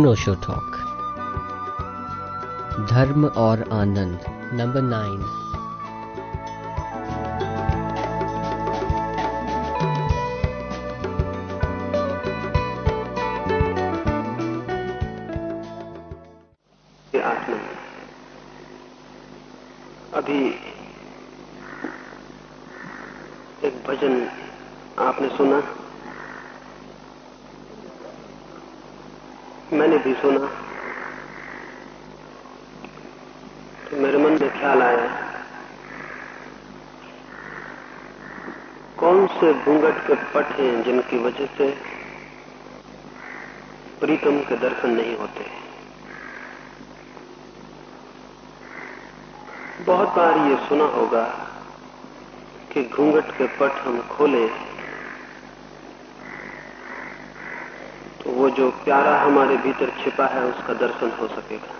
अनोशो talk धर्म और आनंद number nine घूंघट के पट हैं जिनकी वजह से प्रीतम के दर्शन नहीं होते। बहुत बार ये सुना होगा कि घूंघट के पट हम खोले तो वो जो प्यारा हमारे भीतर छिपा है उसका दर्शन हो सकेगा।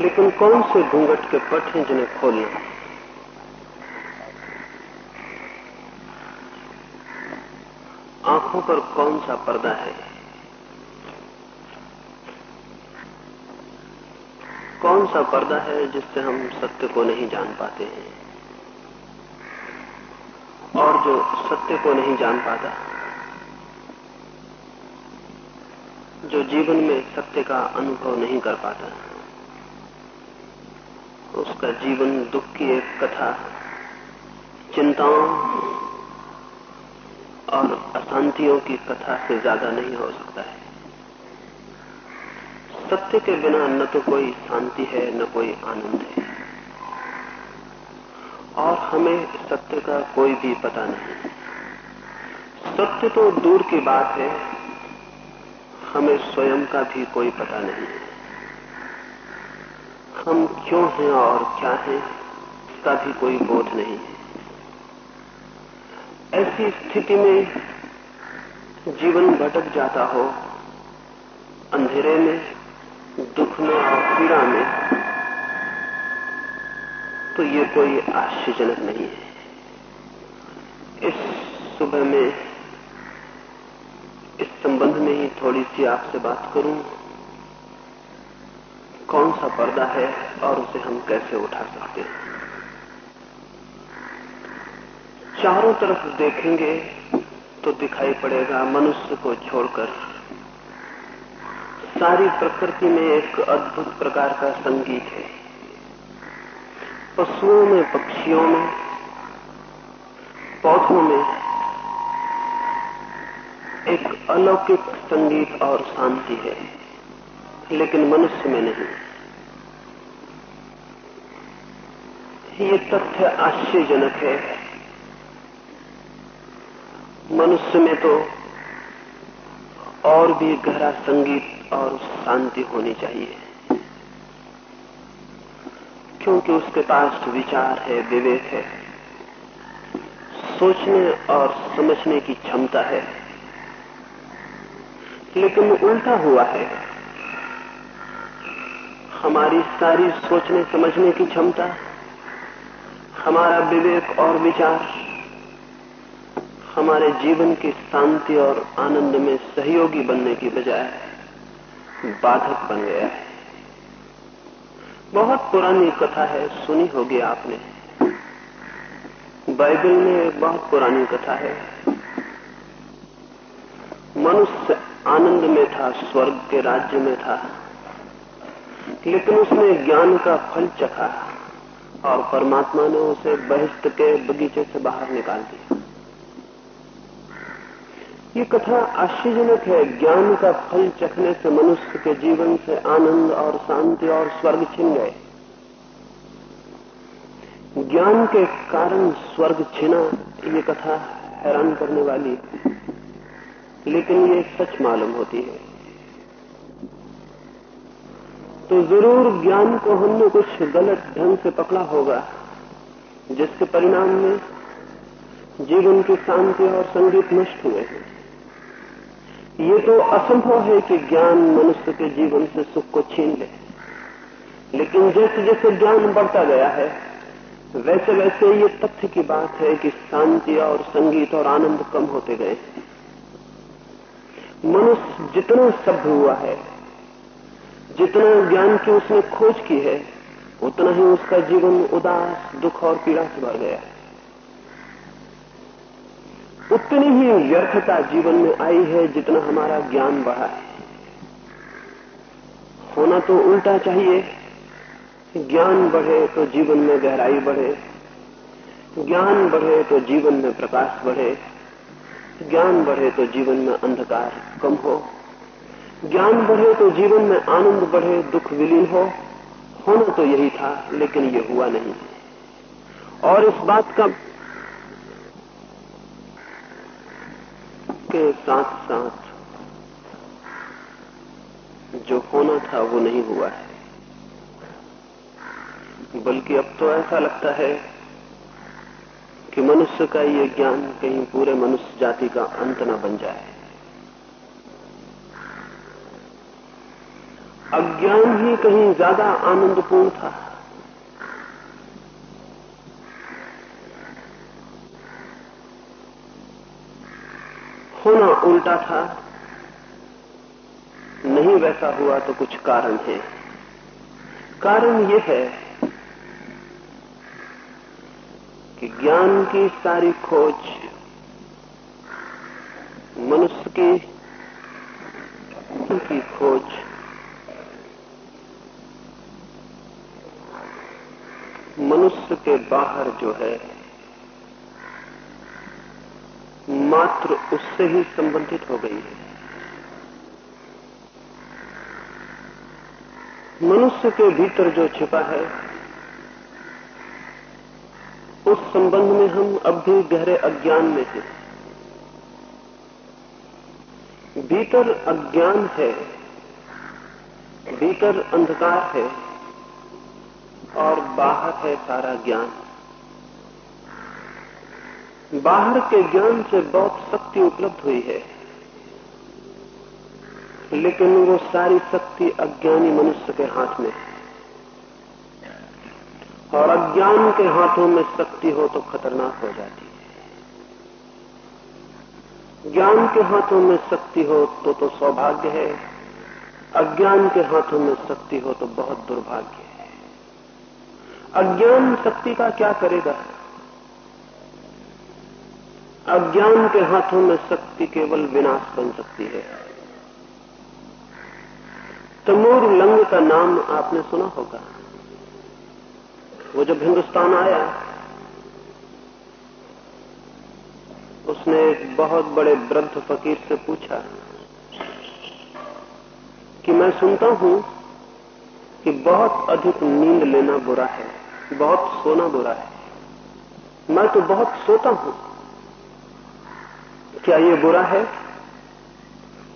लेकिन कौन से घूंघट के पट हैं जिन्हें खोलना आँखों पर कौन सा पर्दा है? कौन सा पर्दा है जिससे हम सत्य को नहीं जान पाते हैं? और जो सत्य को नहीं जान पाता, जो जीवन में सत्य का अनुभव नहीं कर पाता, उसका जीवन दुख की एक कथा, चिंताओं और अशांतियों की कथा से ज़्यादा नहीं हो सकता है। सत्य के बिना न तो कोई शांति है, न कोई आनंद है। और हमें सत्य का कोई भी पता नहीं। सत्य तो दूर की बात है, हमें स्वयं का भी कोई पता नहीं। है हम क्यों हैं और क्या हैं, इसका भी कोई बोध नहीं है। ऐसी स्थिति में जीवन भटक जाता हो, अंधेरे में, दुख में और पीड़ा में तो ये कोई आश्चर्यजनक नहीं है। इस सुबह में, इस संबंध में ही थोड़ी सी आपसे बात करूँ। कौन सा पर्दा है और उसे हम कैसे उठा सकते हैं? चारों तरफ़ देखेंगे तो दिखाई पड़ेगा मनुष्य को छोड़कर। सारी प्रकृति में एक अद्भुत प्रकार का संगीत है। पशुओं में, पक्षियों में, पौधों में एक अलौकिक संगीत और शांति है, लेकिन मनुष्य में नहीं। ये तथ्य आश्चर्यजनक है। मनुष्य में तो और भी गहरा संगीत और शांति होनी चाहिए। क्योंकि उसके पास विचार है, विवेक है। सोचने और समझने की क्षमता है। लेकिन उल्टा हुआ है। हमारी सारी सोचने, समझने की क्षमता, हमारा विवेक और विचार हमारे जीवन की शांति और आनंद में सहयोगी बनने की बजाय बाधक बन गया है। बहुत पुरानी कथा है, सुनी होगी आपने। बाइबल में एक बहुत पुरानी कथा है। मनुष्य आनंद में था, स्वर्ग के राज्य में था, लेकिन उसने ज्ञान का फल चखा और परमात्मा ने उसे बहिष्ठ के बगीचे से बाहर निकाल दिया। ये कथा आश्चर्यजनक है। ज्ञान का फल चखने से मनुष्य के जीवन से आनंद और शांति और स्वर्ग छिन गए ज्ञान के कारण स्वर्ग छिना, ये कथा हैरान करने वाली लेकिन ये सच मालूम होती है। तो ज़रूर ज्ञान को हमने कुछ गलत ढंग से पकड़ा होगा, जिसके परिणाम में जीवन की शांति और संगीत नष्ट हुए हैं। ये तो असंभव है कि ज्ञान मनुष्य के जीवन से सुख को छीन ले। लेकिन जैसे जैसे ज्ञान बढ़ता गया है, वैसे वैसे ये तथ्य की बात है कि शांति और संगीत और आनंद कम होते गए मनुष्य जितना सभ्य हुआ है, जितना ज्ञान की उसने खोज की है, उतना ही उसका जीवन उदास, दुख और पीड़ा से भर गया है। उतनी ही व्यर्थता जीवन में आई है जितना हमारा ज्ञान बढ़ा है। होना तो उल्टा चाहिए। ज्ञान बढ़े तो जीवन में गहराई बढ़े। ज्ञान बढ़े तो जीवन में प्रकाश बढ़े। ज्ञान बढ़े तो जीवन में अंधकार कम हो। ज्ञान बढ़े तो जीवन में आनंद बढ़े, दुख विलीन हो। होना तो यही था, लेकिन ये हुआ नहीं। और इस बात का के साथ साथ जो होना था वो नहीं हुआ है। बल्कि अब तो ऐसा लगता है कि मनुष्य का ये ज्ञान कहीं पूरे मनुष्य जाति का अंत न बन जाए। अज्ञान ही कहीं ज़्यादा आनंदपूर्ण था होना उल्टा था। नहीं वैसा हुआ तो कुछ कारण है। कारण यह है कि ज्ञान की सारी खोज मनुष्य की की खोज मनुष्य के बाहर जो है मात्र उससे ही संबंधित हो गई है। मनुष्य के भीतर जो छिपा है, उस संबंध में हम अब भी गहरे अज्ञान में हैं। भीतर अज्ञान है, भीतर अंधकार है और बाहर है सारा ज्ञान। बाहर के ज्ञान से बहुत शक्ति उपलब्ध हुई है। लेकिन वो सारी शक्ति अज्ञानी मनुष्य के हाथ में है। और अज्ञान के हाथों में शक्ति हो तो खतरनाक हो जाती है। ज्ञान के हाथों में शक्ति हो तो तो सौभाग्य है। अज्ञान के हाथों में शक्ति हो तो बहुत दुर्भाग्य है। अज्ञान शक्ति का क्या करेगा? अज्ञान के हाथों में शक्ति केवल विनाश बन सकती है। तमूर लंग का नाम आपने सुना होगा। वो जब हिंदुस्तान आया, उसने एक बहुत बड़े वृद्ध फकीर से पूछा कि मैं सुनता हूँ कि बहुत अधिक नींद लेना बुरा है, बहुत सोना बुरा है। मैं तो बहुत सोता हूँ। क्या ये बुरा है?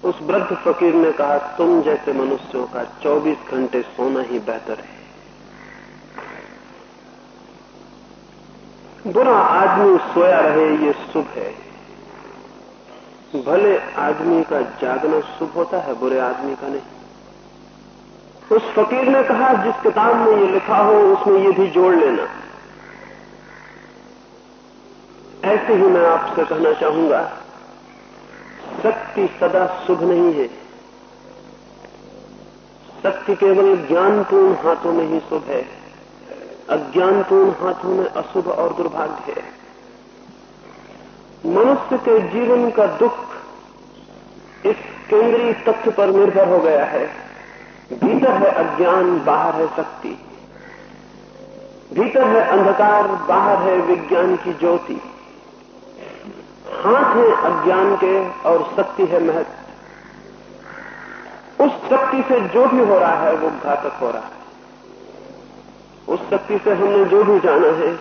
उस वृद्ध फकीर ने कहा, तुम जैसे मनुष्यों का 24 घंटे सोना ही बेहतर है। बुरा आदमी सोया रहे, ये शुभ है। भले आदमी का जागना शुभ होता है, बुरे आदमी का नहीं। उस फकीर ने कहा, जिस किताब में ये लिखा हो, उसमें ये भी जोड़ लेना। ऐसे ही मैं आपसे कहना चाहूँगा शक्ति सदा शुभ नहीं है। शक्ति केवल ज्ञानपूर्ण हाथों में ही शुभ है। अज्ञानपूर्ण हाथों में अशुभ और दुर्भाग्य है। मनुष्य के जीवन का दुख इस केंद्रीय तथ्य पर निर्भर हो गया है। भीतर है अज्ञान, बाहर है शक्ति। भीतर है अंधकार, बाहर है विज्ञान की ज्योति। हाथ है अज्ञान के और शक्ति है महत्व उस शक्ति से जो भी हो रहा है, वो घातक हो रहा है। उस शक्ति से हमने जो भी जाना है,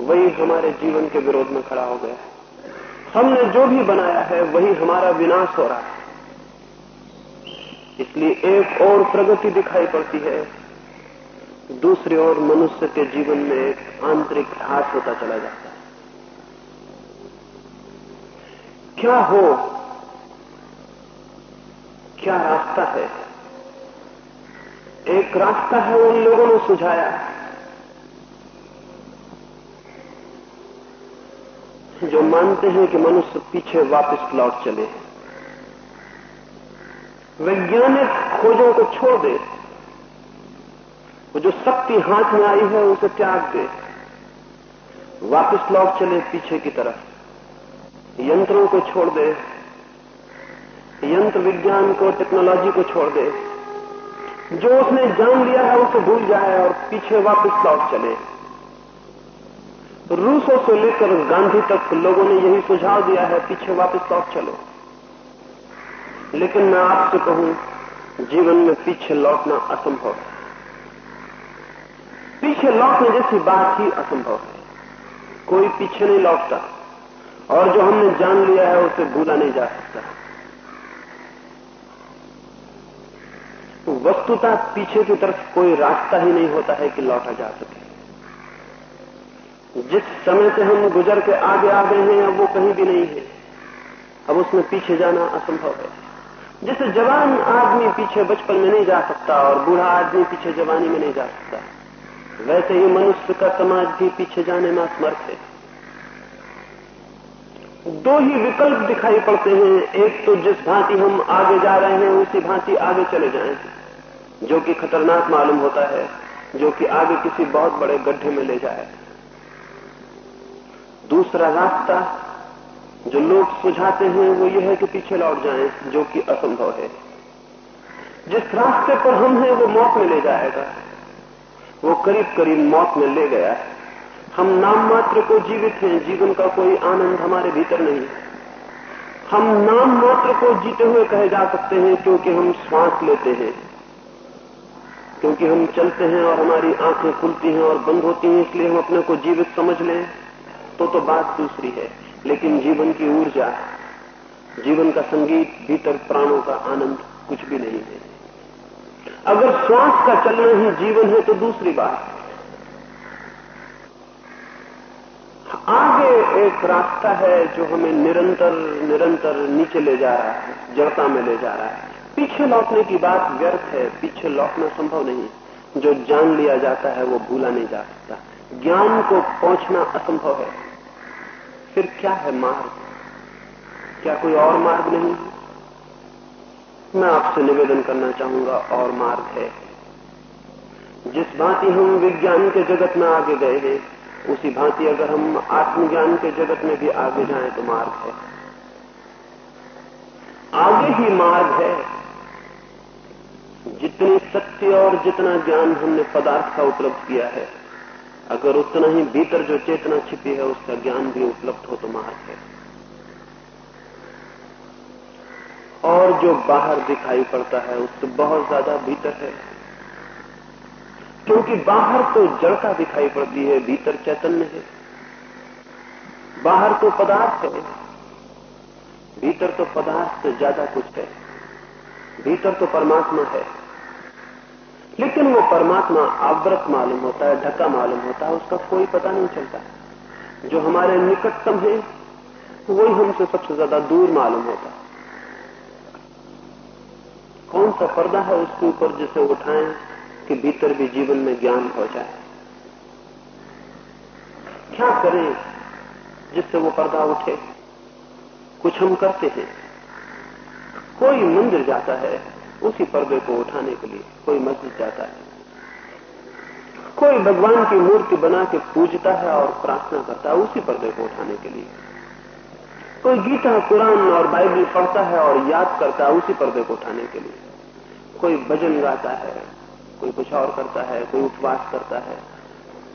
वही हमारे जीवन के विरोध में खड़ा हो गया है। हमने जो भी बनाया है, वही हमारा विनाश हो रहा है। इसलिए एक और प्रगति दिखाई पड़ती है। दूसरी ओर मनुष्य के जीवन में एक आंतरिक ह्रास होता चला जाता है। क्या हो? क्या रास्ता है? एक रास्ता है उन लोगों ने सुझाया। जो मानते हैं कि मनुष्य पीछे वापस लौट चले वैज्ञानिक खोजों को छोड़ दे। वो जो शक्ति हाथ में आई है, उसे त्याग दे। वापस लौट चले पीछे की तरफ़। यंत्रों को छोड़ दे। यंत्र विज्ञान को टेक्नोलॉजी को छोड़ दे। जो उसने जान लिया है, उसे भूल जाए और पीछे वापस लौट चले। रूसों से लेकर गांधी तक लोगों ने यही सुझाव दिया है, पीछे वापस लौट चलो। लेकिन मैं आपसे कहूँ, जीवन में पीछे लौटना असंभव है। पीछे लौटने जैसी बात ही असंभव है। कोई पीछे नहीं लौटता। और जो हमने जान लिया है, उसे भूला नहीं जा सकता। वस्तुतः पीछे की तरफ़ कोई रास्ता ही नहीं होता है कि लौटा जा सके। जिस समय से हम गुजर के आगे आ गए हैं, अब वो कहीं भी नहीं है। अब उसमें पीछे जाना असंभव है। जैसे जवान आदमी पीछे बचपन में नहीं जा सकता और बूढ़ा आदमी पीछे जवानी में नहीं जा सकता, वैसे ही मनुष्य का समाज भी पीछे जाने में असमर्थ है। दो ही विकल्प दिखाई पड़ते हैं। एक तो जिस भांति हम आगे जा रहे हैं, उसी भांति आगे चले जाएँ। जो कि खतरनाक मालूम होता है, जो कि आगे किसी बहुत बड़े गड्ढे में ले जाए। दूसरा रास्ता जो लोग सुझाते हैं, वो ये है कि पीछे लौट जाएँ, जो कि असंभव है। जिस रास्ते पर हम हैं, वो मौत में ले जाएगा। वो करीब करीब मौत में ले गया है। हम नाम मात्र को जीवित हैं, जीवन का कोई आनंद हमारे भीतर नहीं। हम नाम मात्र को जीते हुए कहे जा सकते हैं, क्योंकि हम श्वास लेते हैं। क्योंकि हम चलते हैं और हमारी आँखें खुलती हैं और बंद होती हैं, इसलिए हम अपने को जीवित समझ लें तो तो बात दूसरी है। लेकिन जीवन की ऊर्जा, जीवन का संगीत, भीतर प्राणों का आनंद, कुछ भी नहीं है। अगर श्वास का चलना ही जीवन है तो दूसरी बात। आगे एक रास्ता है जो हमें निरंतर निरंतर नीचे ले जा रहा है, जड़ता में ले जा रहा है। पीछे लौटने की बात व्यर्थ है, पीछे लौटना संभव नहीं। जो जान लिया जाता है, वो भूला नहीं जा सकता। ज्ञान को पहुँचना असंभव है। फिर क्या है मार्ग? क्या कोई और मार्ग नहीं? मैं आपसे निवेदन करना चाहूँगा, और मार्ग है। जिस भांति हम विज्ञान के जगत में आगे गए हैं उसी भांति अगर हम आत्मज्ञान के जगत में भी आगे जाएँ तो मार्ग है। आगे ही मार्ग है। जितनी सत्य और जितना ज्ञान हमने पदार्थ का उपलब्ध किया है, अगर उतना ही भीतर जो चेतना छिपी है, उसका ज्ञान भी उपलब्ध हो तो मार्ग है। और जो बाहर दिखाई पड़ता है, उससे बहुत ज़्यादा भीतर है। क्योंकि बाहर तो जड़ता दिखाई पड़ती है, भीतर चैतन्य है। बाहर तो पदार्थ है। भीतर तो पदार्थ से ज़्यादा कुछ है। भीतर तो परमात्मा है। लेकिन वो परमात्मा आवृत मालूम होता है, ढका मालूम होता है, उसका कोई पता नहीं चलता। जो हमारे निकटतम है, वही हमसे सबसे ज़्यादा दूर मालूम होता है। कौन सा पर्दा है उसके ऊपर जिसे उठाएँ? कि भीतर भी जीवन में ज्ञान हो जाए। क्या करें जिससे वो पर्दा उठे? कुछ हम करते हैं। कोई मंदिर जाता है उसी पर्दे को उठाने के लिए। कोई मस्जिद जाता है। कोई भगवान की मूर्ति बना के पूजता है और प्रार्थना करता है उसी पर्दे को उठाने के लिए। कोई गीता, कुरान और बाइबल पढ़ता है और याद करता है उसी पर्दे को उठाने के लिए। कोई भजन गाता है कोई कुछ और करता है, कोई उपवास करता है,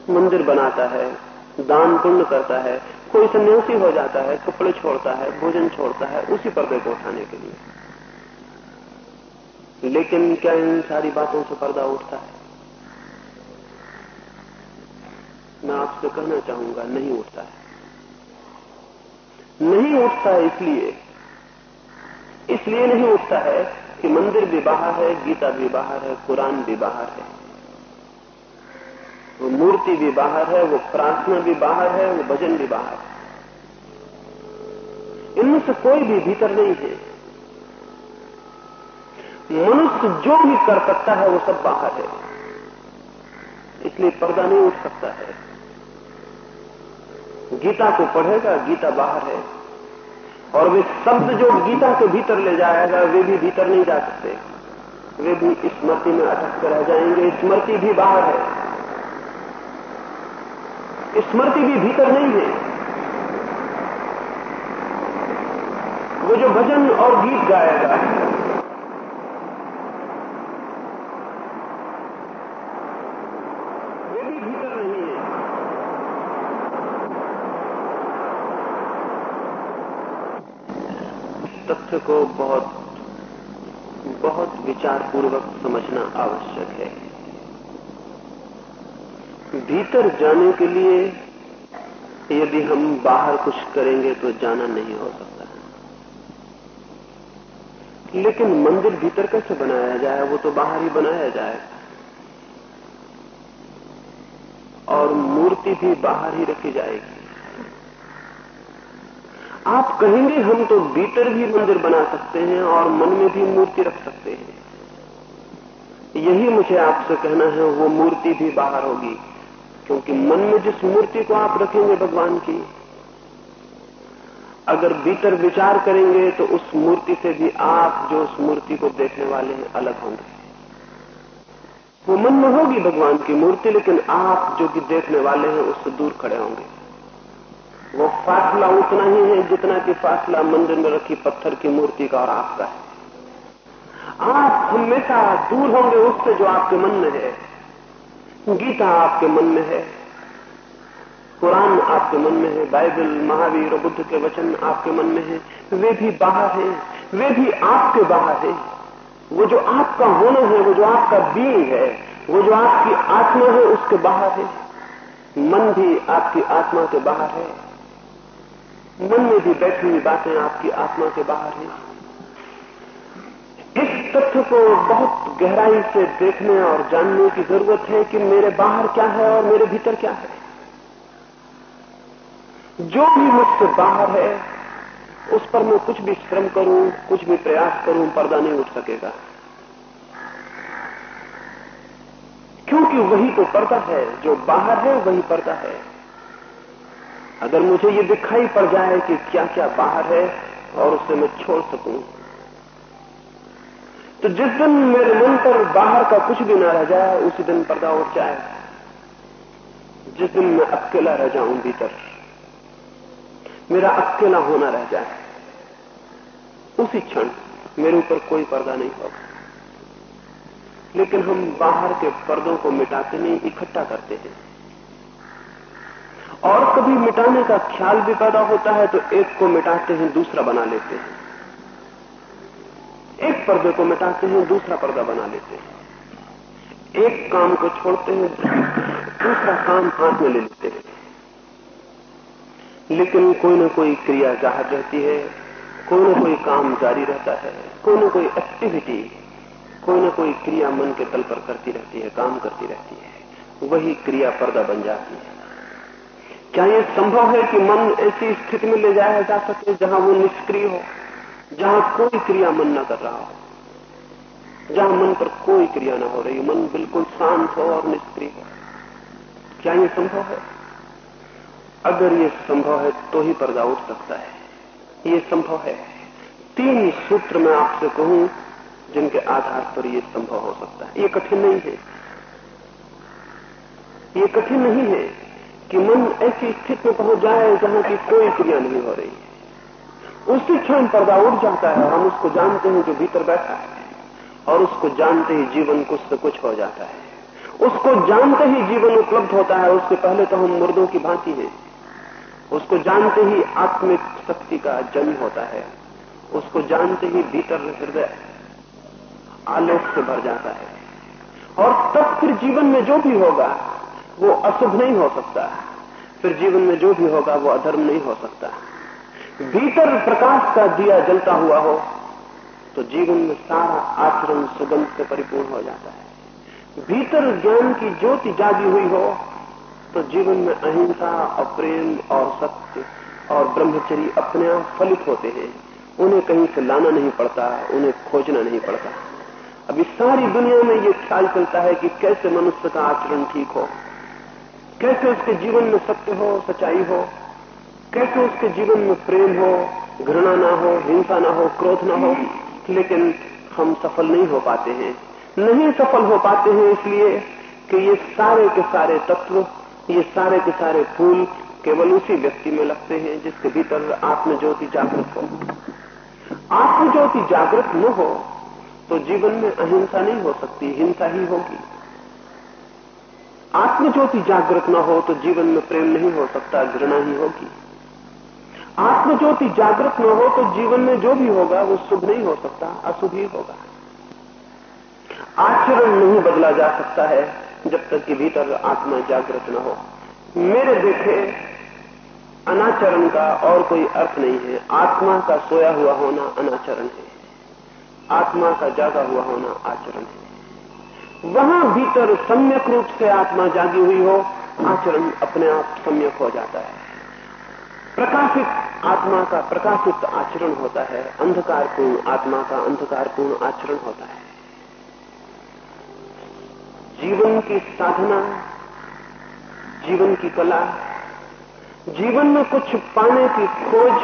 मंदिर बनाता है, दान पुण्य करता है, कोई सन्यासी हो जाता है, कपड़े छोड़ता है, भोजन छोड़ता है, उसी पर्दे को उठाने के लिए। लेकिन क्या इन सारी बातों से पर्दा उठता है? मैं आपसे कहना चाहूँगा, नहीं उठता है। नहीं उठता है इसलिए इसलिए नहीं उठता है कि मंदिर भी बाहर है, गीता भी बाहर है, कुरान भी बाहर है। वो मूर्ति भी बाहर है, वो प्रार्थना भी बाहर है, वो भजन भी बाहर है। इनमें से कोई भी भीतर नहीं है। मनुष्य जो भी कर सकता है, वो सब बाहर है। इसलिए पर्दा नहीं उठ सकता है। गीता को पढ़ेगा, गीता बाहर है। और वे शब्द जो गीता के भीतर ले जाएगा, वे भी भीतर नहीं जा सकते। वे भी स्मृति में अटक कर रह जाएँगे। स्मृति भी बाहर है। स्मृति भी भीतर नहीं है। वो जो भजन और गीत गाएगा वे भी भीतर नहीं है को बहुत बहुत विचारपूर्वक समझना आवश्यक है। भीतर जाने के लिए यदि हम बाहर कुछ करेंगे तो जाना नहीं हो सकता है। लेकिन मंदिर भीतर कैसे बनाया जाए? वो तो बाहर ही बनाया जाए। और मूर्ति भी बाहर ही रखी जाएगी। आप कहेंगे हम तो भीतर भी मंदिर बना सकते हैं और मन में भी मूर्ति रख सकते हैं। यही मुझे आपसे कहना है, वो मूर्ति भी बाहर होगी, क्योंकि मन में जिस मूर्ति को आप रखेंगे भगवान की, अगर भीतर विचार करेंगे तो उस मूर्ति से भी आप जो उस मूर्ति को देखने वाले हैं, अलग होंगे। वो मन में होगी भगवान की मूर्ति, लेकिन आप जो कि देखने वाले हैं, उससे दूर खड़े होंगे। वो फासला उतना ही है जितना कि फासला मंदिर में रखी पत्थर की मूर्ति का और आपका है। आप हमेशा दूर होंगे उससे जो आपके मन में है। गीता आपके मन में है। कुरान आपके मन में है। बाइबल, महावीर और बुद्ध के वचन आपके मन में है। वे भी बाहर हैं। वे भी आपके बाहर हैं। वो जो आपका होना है, वो जो आपका बीइंग है, वो जो आपकी आत्मा है, उसके बाहर है। मन भी आपकी आत्मा के बाहर है। मन में भी बैठी हुई बातें आपकी आत्मा के बाहर हैं। इस तथ्य को बहुत गहराई से देखने और जानने की ज़रूरत है कि मेरे बाहर क्या है और मेरे भीतर क्या है। जो भी मुझसे बाहर है, उस पर मैं कुछ भी श्रम करूँ, कुछ भी प्रयास करूँ, पर्दा नहीं उठ सकेगा। क्योंकि वही तो पर्दा है, जो बाहर है, वही पर्दा है। अगर मुझे ये दिखाई पड़ जाए कि क्या क्या बाहर है और उसे मैं छोड़ सकूँ। तो जिस दिन मेरे मन पर बाहर का कुछ भी ना रह जाए, उसी दिन पर्दा उठ जाए। जिस दिन मैं अकेला रह जाऊँ भीतर, मेरा अकेला होना रह जाए, उसी क्षण मेरे ऊपर कोई पर्दा नहीं होगा। लेकिन हम बाहर के पर्दों को मिटाते नहीं, इकट्ठा करते हैं। और कभी मिटाने का ख्याल भी पैदा होता है तो एक को मिटाते हैं, दूसरा बना लेते हैं। एक पर्दे को मिटाते हैं, दूसरा पर्दा बना लेते हैं। एक काम को छोड़ते हैं, दूसरा काम हाथ में ले लेते हैं। लेकिन कोई ना कोई क्रिया ज़ाहिर रहती है, कोई ना कोई काम जारी रहता है, कोई ना कोई एक्टिविटी कोई ना कोई क्रिया मन के तल पर करती रहती है, काम करती रहती है। वही क्रिया पर्दा बन जाती है। क्या यह संभव है कि मन ऐसी स्थिति में ले जाया जा सके जहाँ वो निष्क्रिय हो, जहाँ कोई क्रिया मन न कर रहा हो? जहाँ मन पर कोई क्रिया न हो रही, मन बिल्कुल शांत हो और निष्क्रिय हो। क्या यह संभव है? अगर ये संभव है तो ही पर्दा उठ सकता है। ये संभव है। तीन सूत्र मैं आपसे कहूँ, जिनके आधार पर यह संभव हो सकता है। ये कठिन नहीं है। ये कठिन नहीं है। कि मन ऐसी स्थिति में पहुँच जाए जहाँ की कोई क्रिया नहीं हो रही उसी क्षण पर्दा उठ जाता है हम उसको जानते हैं जो भीतर बैठा है और उसको जानते ही जीवन कुछ से कुछ हो जाता है। उसको जानते ही जीवन उपलब्ध होता है। उसके पहले तो हम मुर्दों की भांति हैं। उसको जानते ही आत्मिक शक्ति का जन्म होता है। उसको जानते ही भीतर हृदय आलोक से भर जाता है। और तब फिर जीवन में जो भी होगा वो अशुभ नहीं हो सकता। फिर जीवन में जो भी होगा, वो अधर्म नहीं हो सकता। भीतर प्रकाश का दिया जलता हुआ हो तो जीवन में सारा आचरण सुगंध से परिपूर्ण हो जाता है। भीतर ज्ञान की ज्योति जागी हुई हो तो जीवन में अहिंसा और प्रेम और सत्य और ब्रह्मचर्य अपने आप फलित होते हैं। उन्हें कहीं से लाना नहीं पड़ता, उन्हें खोजना नहीं पड़ता। अभी सारी दुनिया में ये ख्याल चलता है कि कैसे मनुष्य का आचरण ठीक हो। कैसे उसके जीवन में सत्य हो, सच्चाई हो? कैसे उसके जीवन में प्रेम हो, घृणा ना हो, हिंसा ना हो, क्रोध ना हो? लेकिन हम सफल नहीं हो पाते हैं। नहीं सफल हो पाते हैं इसलिए कि ये सारे के सारे तत्व, ये सारे के सारे फूल केवल उसी व्यक्ति में लगते हैं जिसके भीतर आत्मज्योति जागृत हो। आत्मज्योति जागृत न हो तो जीवन में अहिंसा नहीं हो सकती, हिंसा ही होगी। आत्मज्योति जागृत न हो तो जीवन में प्रेम नहीं हो सकता, घृणा ही होगी। आत्मज्योति जागृत न हो तो जीवन में जो भी होगा, वो शुभ नहीं हो सकता, अशुभ ही होगा। आचरण नहीं बदला जा सकता है जब तक कि भीतर आत्मा जागृत न हो। मेरे देखे अनाचरण का और कोई अर्थ नहीं है। आत्मा का सोया हुआ होना अनाचरण है। आत्मा का जागा हुआ होना आचरण है। वहाँ भीतर सम्यक रूप से आत्मा जागी हुई हो, आचरण अपने आप सम्यक हो जाता है। प्रकाशित आत्मा का प्रकाशित आचरण होता है, अंधकारपूर्ण आत्मा का अंधकारपूर्ण आचरण होता है। जीवन की साधना, जीवन की कला, जीवन में कुछ पाने की खोज,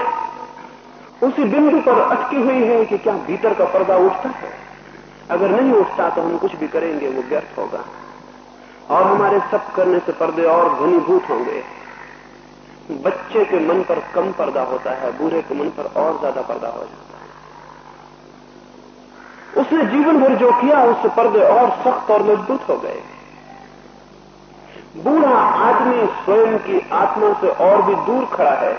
उसी बिंदु पर अटकी हुई है कि क्या भीतर का पर्दा उठता है। अगर नहीं उठता तो हम कुछ भी करेंगे, वो व्यर्थ होगा। और हमारे सब करने से पर्दे और घनीभूत होंगे। बच्चे के मन पर कम पर्दा होता है, बूढ़े के मन पर और ज़्यादा पर्दा हो जाता है। उसने जीवन भर जो किया, उससे पर्दे और सख्त और मज़बूत हो गए। बूढ़ा आदमी स्वयं की आत्मा से और भी दूर खड़ा है।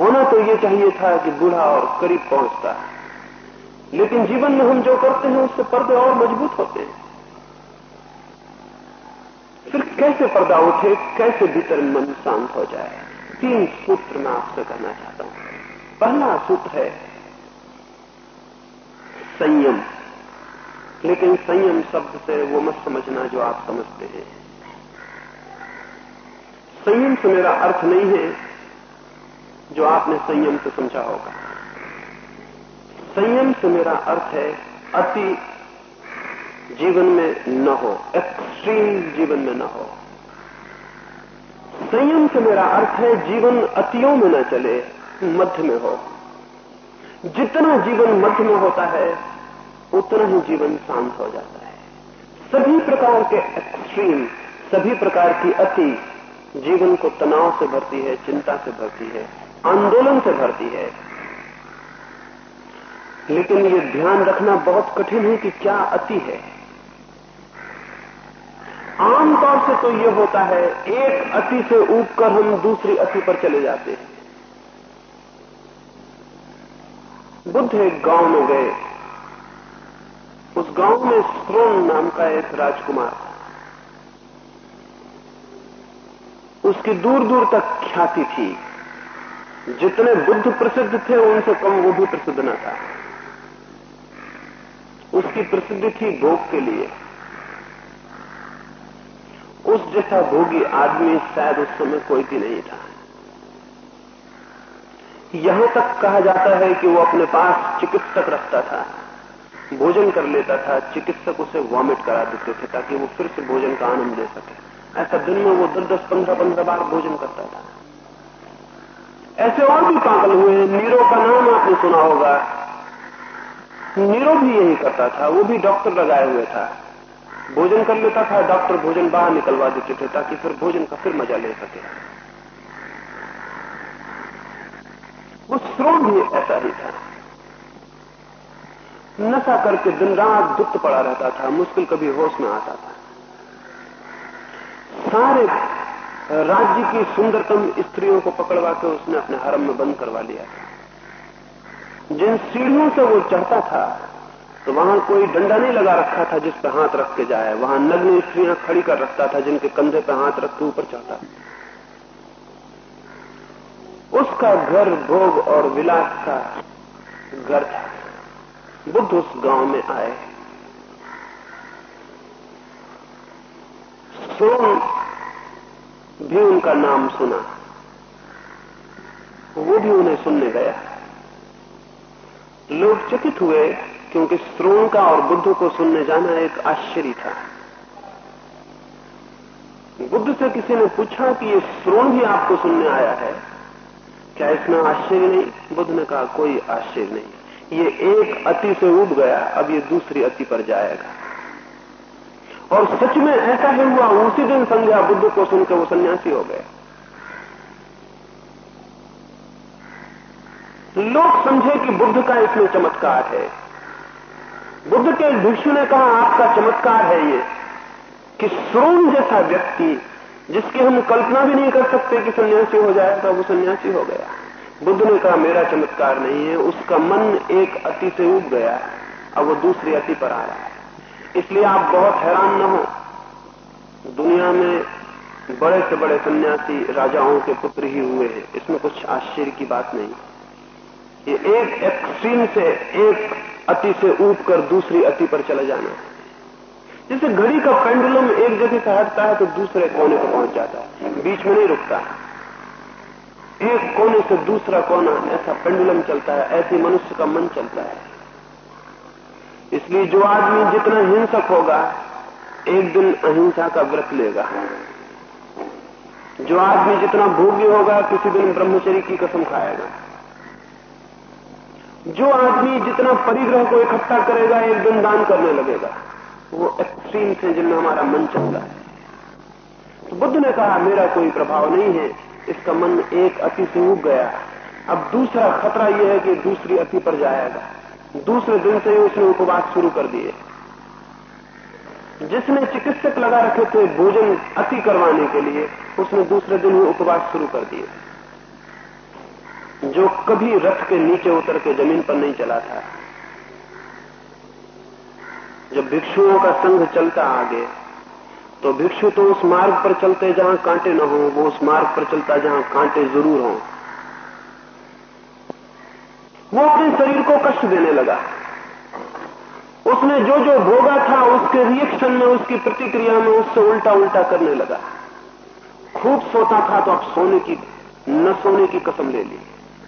होना तो ये चाहिए था कि बूढ़ा और करीब पहुँचता है। लेकिन जीवन में हम जो करते हैं, उससे पर्दे और मज़बूत होते हैं। फिर कैसे पर्दा उठे, कैसे भीतर मन शांत हो जाए? तीन सूत्र मैं आपसे कहना चाहता हूँ। पहला सूत्र है, संयम। लेकिन संयम शब्द से वो मत समझना जो आप समझते हैं। संयम से मेरा अर्थ नहीं है जो आपने संयम से समझा होगा। संयम से मेरा अर्थ है, अति जीवन में न हो एक्सट्रीम जीवन में न हो। संयम से मेरा अर्थ है, जीवन अतियों में न चले, मध्य में हो। जितना जीवन मध्य में होता है, उतना ही जीवन शांत हो जाता है। सभी प्रकार के एक्सट्रीम सभी प्रकार की अति जीवन को तनाव से भरती है, चिंता से भरती है, आंदोलन से भरती है। लेकिन ये ध्यान रखना बहुत कठिन है कि क्या अति है। आमतौर से तो ये होता है, एक अति से ऊब कर हम दूसरी अति पर चले जाते हैं। बुद्ध एक गाँव में गए। उस गाँव में स्रोन नाम का एक राजकुमार उसकी दूर दूर तक ख्याति थी। जितने बुद्ध प्रसिद्ध थे, उनसे कम वो भी प्रसिद्ध न था। उसकी प्रसिद्धि थी भोग के लिए। उस जैसा भोगी आदमी शायद उस समय कोई भी नहीं था। यहाँ तक कहा जाता है कि वो अपने पास चिकित्सक रखता था, भोजन कर लेता था, चिकित्सक उसे वॉमिट करा देते थे ताकि वो फिर से भोजन का आनंद ले सके। ऐसा दिन में वो दस दस पंद्रह पंद्रह बार भोजन करता था। ऐसे और भी पागल हुए हैं। नीरो का नाम आपने सुना होगा। नीरो भी यही करता था, वो भी डॉक्टर लगाए हुए था। भोजन कर लेता था, डॉक्टर भोजन बाहर निकलवा देते थे ताकि फिर भोजन का फिर मज़ा ले सके। वो श्रोण भी ऐसा ही था। नशा करके दिन रात दुख पड़ा रहता था, मुश्किल कभी होश में आता था। सारे राज्य की सुंदरतम स्त्रियों को पकड़वा के उसने अपने हरम में बंद करवा लिया जिन सीढ़ियों से वो चढ़ता था तो वहाँ कोई डंडा नहीं लगा रखा था जिस पर हाथ रख के जाए। वहाँ नग्न स्त्रियाँ खड़ी कर रखता था जिनके कंधे पर हाथ रख के ऊपर चढ़ता। उसका घर भोग और विलास का घर था। बुद्ध उस गाँव में आए। सोम भी उनका नाम सुना। वो भी उन्हें सुनने गया। लोग चकित हुए क्योंकि श्रोण का और बुद्ध को सुनने जाना एक आश्चर्य था। बुद्ध से किसी ने पूछा कि ये श्रोण भी आपको सुनने आया है? क्या इसमें आश्चर्य नहीं? बुद्ध ने कहा, कोई आश्चर्य नहीं। ये एक अति से उब गया, अब ये दूसरी अति पर जाएगा। और सच में ऐसा ही हुआ, उसी दिन संध्या बुद्ध को सुनकर वो सन्यासी हो गया लोग समझे कि बुद्ध का इसमें चमत्कार है। बुद्ध के भिक्षु ने कहा, आपका चमत्कार है ये, कि श्रोण जैसा व्यक्ति, जिसकी हम कल्पना भी नहीं कर सकते कि सन्यासी हो जाएगा वो सन्यासी हो गया। बुद्ध ने कहा, मेरा चमत्कार नहीं है, उसका मन एक अति से उग गया है, अब वो दूसरी अति पर आया है। इसलिए आप बहुत हैरान न हो। दुनिया में बड़े से बड़े सन्यासी राजाओं के पुत्र ही हुए हैं, इसमें कुछ आश्चर्य की बात नहीं। ये एक एक्सट्रीम से एक अति से ऊप कर दूसरी अति पर चला जाना। है जैसे घड़ी का पेंडुलम एक जगह से हटता है तो दूसरे कोने पर पहुँच जाता है। बीच में नहीं रुकता। एक कोने से दूसरा कोना, ऐसा पेंडुलम चलता है, ऐसे मनुष्य का मन चलता है। इसलिए जो आदमी जितना हिंसक होगा, एक दिन अहिंसा का व्रत लेगा। जो आदमी जितना भोग्य होगा, किसी दिन ब्रह्मचरी की कसम खाएगा। जो आदमी जितना परिग्रह को इकट्ठा करेगा, एक दिन दान करने लगेगा। वो एक्सट्रीम से जिनमें हमारा मन चलता है। तो बुद्ध ने कहा, मेरा कोई प्रभाव नहीं है, इसका मन एक अति से उग गया। अब दूसरा खतरा यह है कि दूसरी अति पर जाएगा। दूसरे दिन से उसने उपवास शुरू कर दिए। जिसने चिकित्सक लगा रखे थे, भोजन अति करवाने के लिए, उसने दूसरे दिन ही उपवास शुरू कर दिए। जो कभी रथ के नीचे उतर के ज़मीन पर नहीं चला था। जब भिक्षुओं का संघ चलता आगे तो भिक्षु तो उस मार्ग पर चलते जहाँ कांटे न हो, वो उस मार्ग पर चलता जहाँ कांटे ज़रूर हों। वो अपने शरीर को कष्ट देने लगा। उसने जो जो भोगा था, उसके रिएक्शन में, उसकी प्रतिक्रिया में, उससे उल्टा उल्टा करने लगा। खूब सोता था तो अब सोने की, न सोने की कसम ले ली।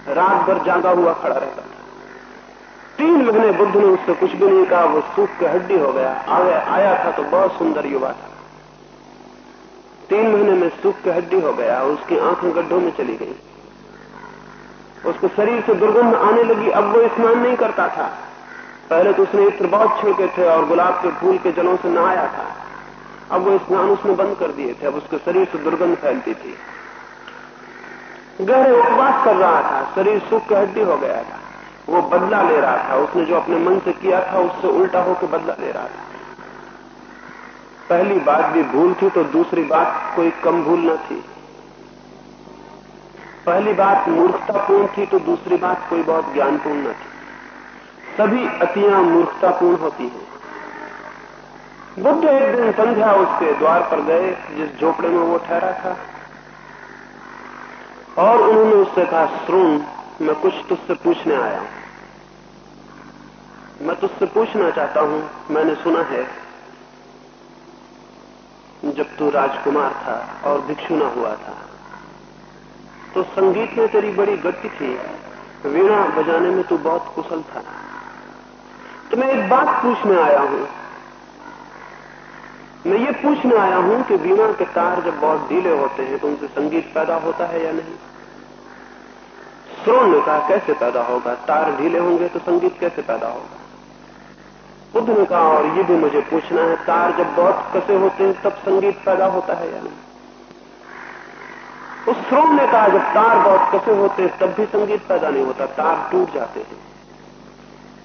रात भर जागा हुआ खड़ा रहता। तीन महीने बुद्ध ने उससे कुछ भी नहीं कहा, वो सूख के हड्डी हो गया। आगे आया था तो बहुत सुंदर युवा था। तीन महीने में सूख के हड्डी हो गया, उसकी आँखें गड्ढों में चली गई। उसके शरीर से दुर्गंध आने लगी, अब वो स्नान नहीं करता था। पहले तो उसने इत्र बहुत छिड़के थे और गुलाब के फूल के जलों से नहाया था। अब वो स्नान उसने बंद कर दिए थे, अब उसके शरीर से दुर्गंध फैलती थी। गहरे उपवास कर रहा था, शरीर सूख के हड्डी हो गया था। वो बदला ले रहा था, उसने जो अपने मन से किया था, उससे उल्टा होकर बदला ले रहा था। पहली बात भी भूल थी तो दूसरी बात कोई कम भूल न थी। पहली बात मूर्खतापूर्ण थी तो दूसरी बात कोई बहुत ज्ञानपूर्ण न थी। सभी अतियाँ मूर्खतापूर्ण होती हैं। बुद्ध एक दिन संध्या उसके द्वार पर गए, जिस झोपड़े में वो ठहरा था। और उन्होंने उससे कहा श्रोण मैं कुछ तुझसे पूछने आया हूँ। मैं तुझसे पूछना चाहता हूँ, मैंने सुना है, जब तू राजकुमार था और भिक्षु ना हुआ था तो संगीत में तेरी बड़ी गति थी, वीणा बजाने में तू बहुत कुशल था। तो मैं एक बात पूछने आया हूँ मैं ये पूछने आया हूँ कि वीणा के तार जब बहुत ढीले होते हैं तो उनसे संगीत पैदा होता है या नहीं? श्रोण ने कहा, कैसे पैदा होगा? तार ढीले होंगे तो संगीत कैसे पैदा होगा? बुद्ध ने कहा, और ये भी मुझे पूछना है, तार जब बहुत कसे होते हैं, तब संगीत पैदा होता है या नहीं? उस श्रोण ने कहा, जब तार बहुत कसे होते हैं, तब भी संगीत पैदा नहीं होता, तार टूट जाते हैं।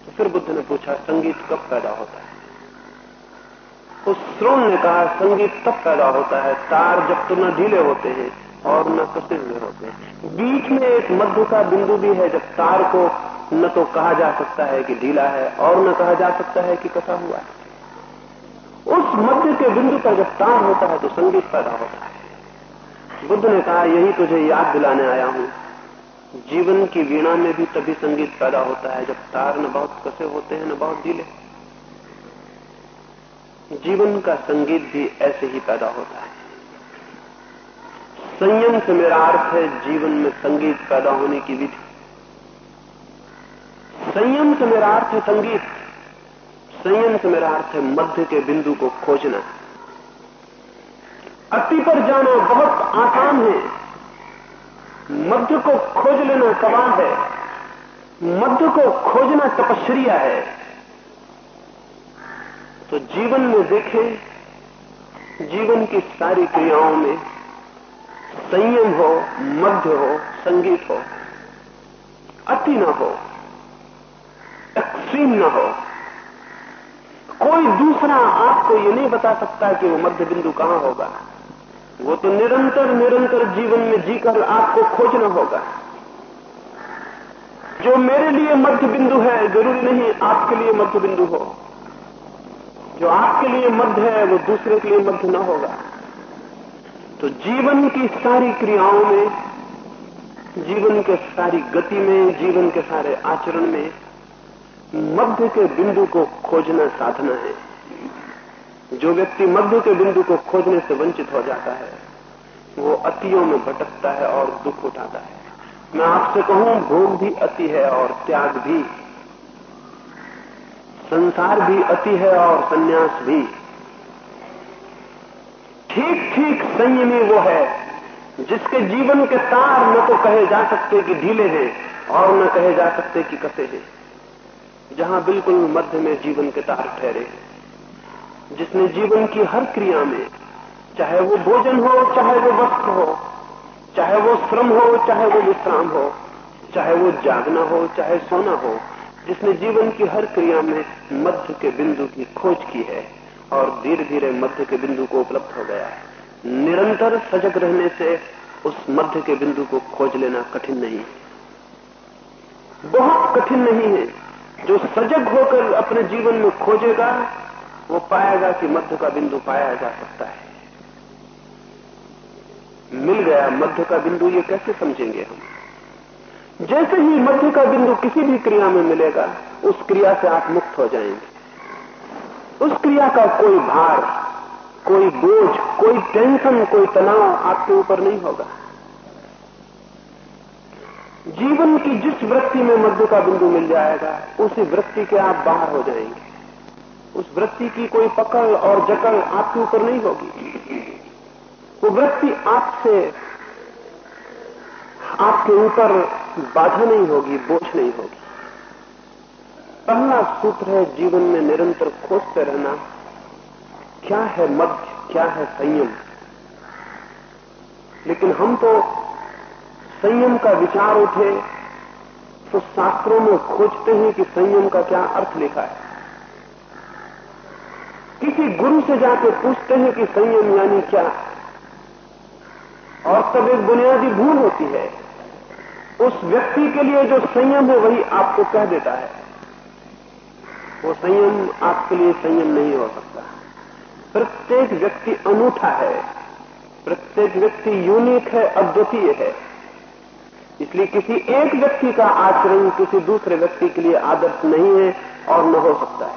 तो फिर बुद्ध ने पूछा, संगीत कब पैदा होता है? उस श्रोण ने कहा, संगीत तब पैदा होता है, तार जब तो न ढीले होते हैं और न कसे हुए होते हैं। बीच में एक मध्य का बिंदु भी है, जब तार को न तो कहा जा सकता है कि ढीला है और न कहा जा सकता है कि कसा हुआ है। उस मध्य के बिंदु पर जब तार होता है तो संगीत पैदा होता है। बुद्ध ने कहा, यही तुझे याद दिलाने आया हूँ। जीवन की वीणा में भी तभी संगीत पैदा होता है जब तार न बहुत कसे होते हैं, न बहुत ढीले। जीवन का संगीत भी ऐसे ही पैदा होता है। संयम से मेरा अर्थ है जीवन में संगीत पैदा होने की विधि। संयम से मेरा अर्थ है संगीत। संयम से मेरा अर्थ है मध्य के बिंदु को खोजना। अति पर जाना बहुत आसान है। मध्य को खोज लेना सवाल है। मध्य को खोजना तपस्या है। तो जीवन में देखें, जीवन की सारी क्रियाओं में संयम हो मध्य हो, संगीत हो, अति न हो एक्सट्रीम न हो। कोई दूसरा आपको ये नहीं बता सकता कि वो मध्य बिंदु कहाँ होगा। वो तो निरंतर निरंतर जीवन में जीकर आपको खोजना होगा। जो मेरे लिए मध्य बिंदु है, ज़रूरी नहीं आपके लिए मध्य बिंदु हो। जो आपके लिए मध्य है, वो दूसरे के लिए मध्य न होगा। तो जीवन की सारी क्रियाओं में, जीवन के सारी गति में, जीवन के सारे आचरण में, मध्य के बिंदु को खोजना साधना है। जो व्यक्ति मध्य के बिंदु को खोजने से वंचित हो जाता है, वो अतियों में भटकता है और दुख उठाता है। मैं आपसे कहूँ, भोग भी अति है और त्याग भी। संसार भी अति है और सन्यास भी। ठीक ठीक संयमी वो है, जिसके जीवन के तार न तो कहे जा सकते कि ढीले हैं और न कहे जा सकते कि कसे हैं। जहाँ बिल्कुल मध्य में जीवन के तार ठहरे जिसने जीवन की हर क्रिया में, चाहे वो भोजन हो, चाहे वो वस्त्र हो, चाहे वो श्रम हो, चाहे वो विश्राम हो, चाहे वो जागना हो, चाहे सोना हो जिसने जीवन की हर क्रिया में मध्य के बिंदु की खोज की है और धीरे धीरे मध्य के बिंदु को उपलब्ध हो गया है। निरंतर सजग रहने से उस मध्य के बिंदु को खोज लेना कठिन नहीं है। बहुत कठिन नहीं है। जो सजग होकर अपने जीवन में खोजेगा, वो पाएगा कि मध्य का बिंदु पाया जा सकता है। मिल गया मध्य का बिंदु, ये कैसे समझेंगे हम? जैसे ही मध्य का बिंदु किसी भी क्रिया में मिलेगा, उस क्रिया से आप मुक्त हो जाएँगे। उस क्रिया का कोई भार, कोई बोझ, कोई टेंशन, कोई तनाव आपके ऊपर नहीं होगा। जीवन की जिस वृत्ति में मध्य का बिंदु मिल जाएगा, उसी वृत्ति के आप बाहर हो जाएँगे। उस वृत्ति की कोई पकड़ और जकड़ आपके ऊपर नहीं होगी। वो वृत्ति आपसे आपके ऊपर बाधा नहीं होगी, बोझ नहीं होगी। पहला सूत्र है, जीवन में निरंतर खोजते रहना। क्या है मध्य, क्या है संयम? लेकिन हम तो संयम का विचार उठे तो शास्त्रों में खोजते हैं कि संयम का क्या अर्थ लिखा है। किसी गुरु से जाके पूछते हैं कि संयम यानी क्या? और तब एक बुनियादी भूल होती है। उस व्यक्ति के लिए जो संयम है, वही आपको कह देता है। वो संयम आपके लिए संयम नहीं हो सकता। प्रत्येक व्यक्ति अनूठा है। प्रत्येक व्यक्ति यूनिक है, अद्वितीय है। इसलिए किसी एक व्यक्ति का आचरण किसी दूसरे व्यक्ति के लिए आदर्श नहीं है और न हो सकता है।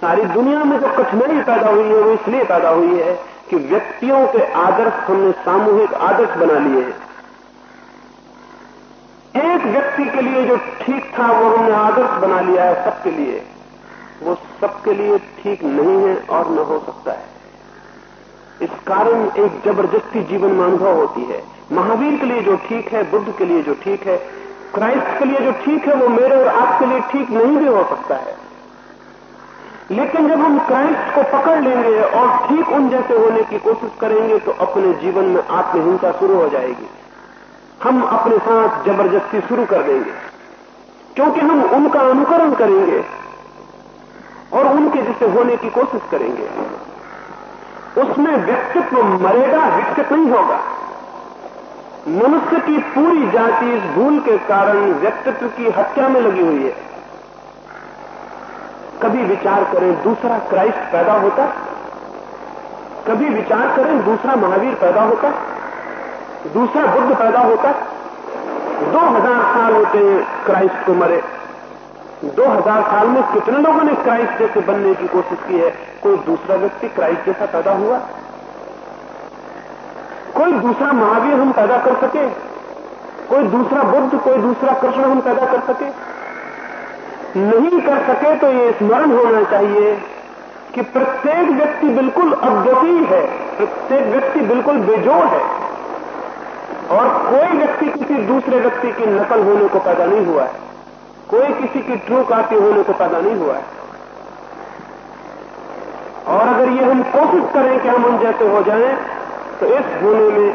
सारी दुनिया में जो कठिनाई पैदा हुई है, वो इसलिए पैदा हुई है कि व्यक्तियों के आदर्श हमने सामूहिक आदर्श बना लिए हैं। एक व्यक्ति के लिए जो ठीक था, वो हमने आदर्श बना लिया है सबके लिए। वो सबके लिए ठीक नहीं है और न हो सकता है। इस कारण एक ज़बरदस्ती जीवन में अनुभव होती है। महावीर के लिए जो ठीक है, बुद्ध के लिए जो ठीक है, क्राइस्ट के लिए जो ठीक है, वो मेरे और आपके लिए ठीक नहीं भी हो सकता है। लेकिन जब हम क्राइस्ट को पकड़ लेंगे और ठीक उन जैसे होने की कोशिश करेंगे तो अपने जीवन में आत्महिंसा शुरू हो जाएगी। हम अपने साथ ज़बरदस्ती शुरू कर देंगे। क्योंकि हम उनका अनुकरण करेंगे और उनके जैसे होने की कोशिश करेंगे। उसमें व्यक्तित्व मरेगा, विकसित नहीं होगा। मनुष्य की पूरी जाति इस भूल के कारण व्यक्तित्व की हत्या में लगी हुई है। कभी विचार करें, दूसरा क्राइस्ट पैदा होता? कभी विचार करें, दूसरा महावीर पैदा होता? दूसरा बुद्ध पैदा होता? दो हज़ार साल होते क्राइस्ट को मरे। दो हज़ार साल में कितने लोगों ने क्राइस्ट जैसे बनने की कोशिश की है? कोई दूसरा व्यक्ति क्राइस्ट जैसा पैदा हुआ? कोई दूसरा महावीर हम पैदा कर सके? कोई दूसरा बुद्ध, कोई दूसरा कृष्ण हम पैदा कर सके? नहीं कर सके तो ये स्मरण होना चाहिए कि प्रत्येक व्यक्ति बिल्कुल अद्वितीय है, प्रत्येक व्यक्ति बिल्कुल बेजोड़ है। और कोई व्यक्ति किसी दूसरे व्यक्ति की नकल होने को पैदा नहीं हुआ है। कोई किसी की ट्रू कॉपी होने को पैदा नहीं हुआ है। और अगर ये हम कोशिश करें कि हम उन जैसे हो जाएँ तो इस होने में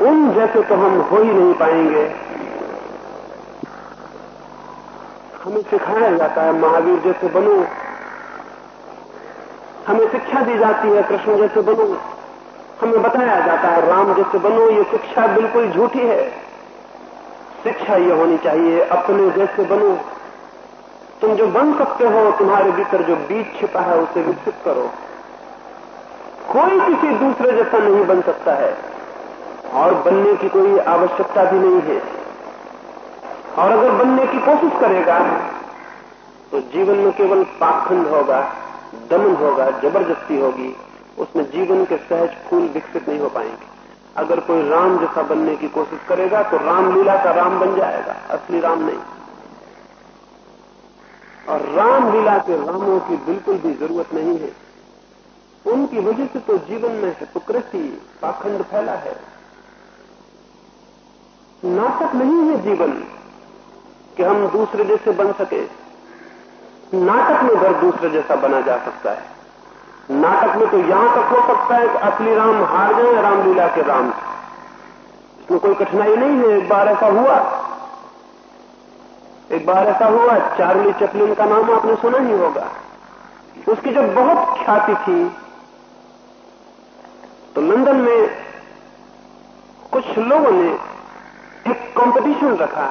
उन जैसे तो हम हो ही नहीं पाएँगे। हमें सिखाया जाता है, महावीर जैसे बनो। हमें शिक्षा दी जाती है, कृष्ण जैसे बनो। हमें बताया जाता है, राम जैसे बनो, ये शिक्षा बिल्कुल झूठी है। शिक्षा ये होनी चाहिए, अपने जैसे बनो। तुम जो बन सकते हो, तुम्हारे भीतर जो बीज छिपा है, उसे विकसित करो। कोई किसी दूसरे जैसा नहीं बन सकता है, और बनने की कोई आवश्यकता भी नहीं है। और अगर बनने की कोशिश करेगा तो जीवन में केवल पाखंड होगा, दमन होगा, ज़बरदस्ती होगी, उसमें जीवन के सहज फूल विकसित नहीं हो पाएँगे। अगर कोई राम जैसा बनने की कोशिश करेगा तो रामलीला का राम बन जाएगा, असली राम नहीं। और रामलीला के रामों की बिल्कुल भी ज़रूरत नहीं है। उनकी वजह से तो जीवन में हिपोक्रेसी पाखंड फैला है। नाटक नहीं है जीवन। कि हम दूसरे जैसे बन सके। नाटक में घर दूसरे जैसा बना जा सकता है। नाटक में तो यहाँ तक हो सकता है कि असली राम हार जाए, रामलीला के राम। इसमें कोई कठिनाई नहीं है। एक बार ऐसा हुआ। एक बार ऐसा हुआ, चार्ली चपलिन का नाम आपने सुना ही होगा। उसकी जब बहुत ख्याति थी तो लंदन में कुछ लोगों ने एक कंपटीशन रखा।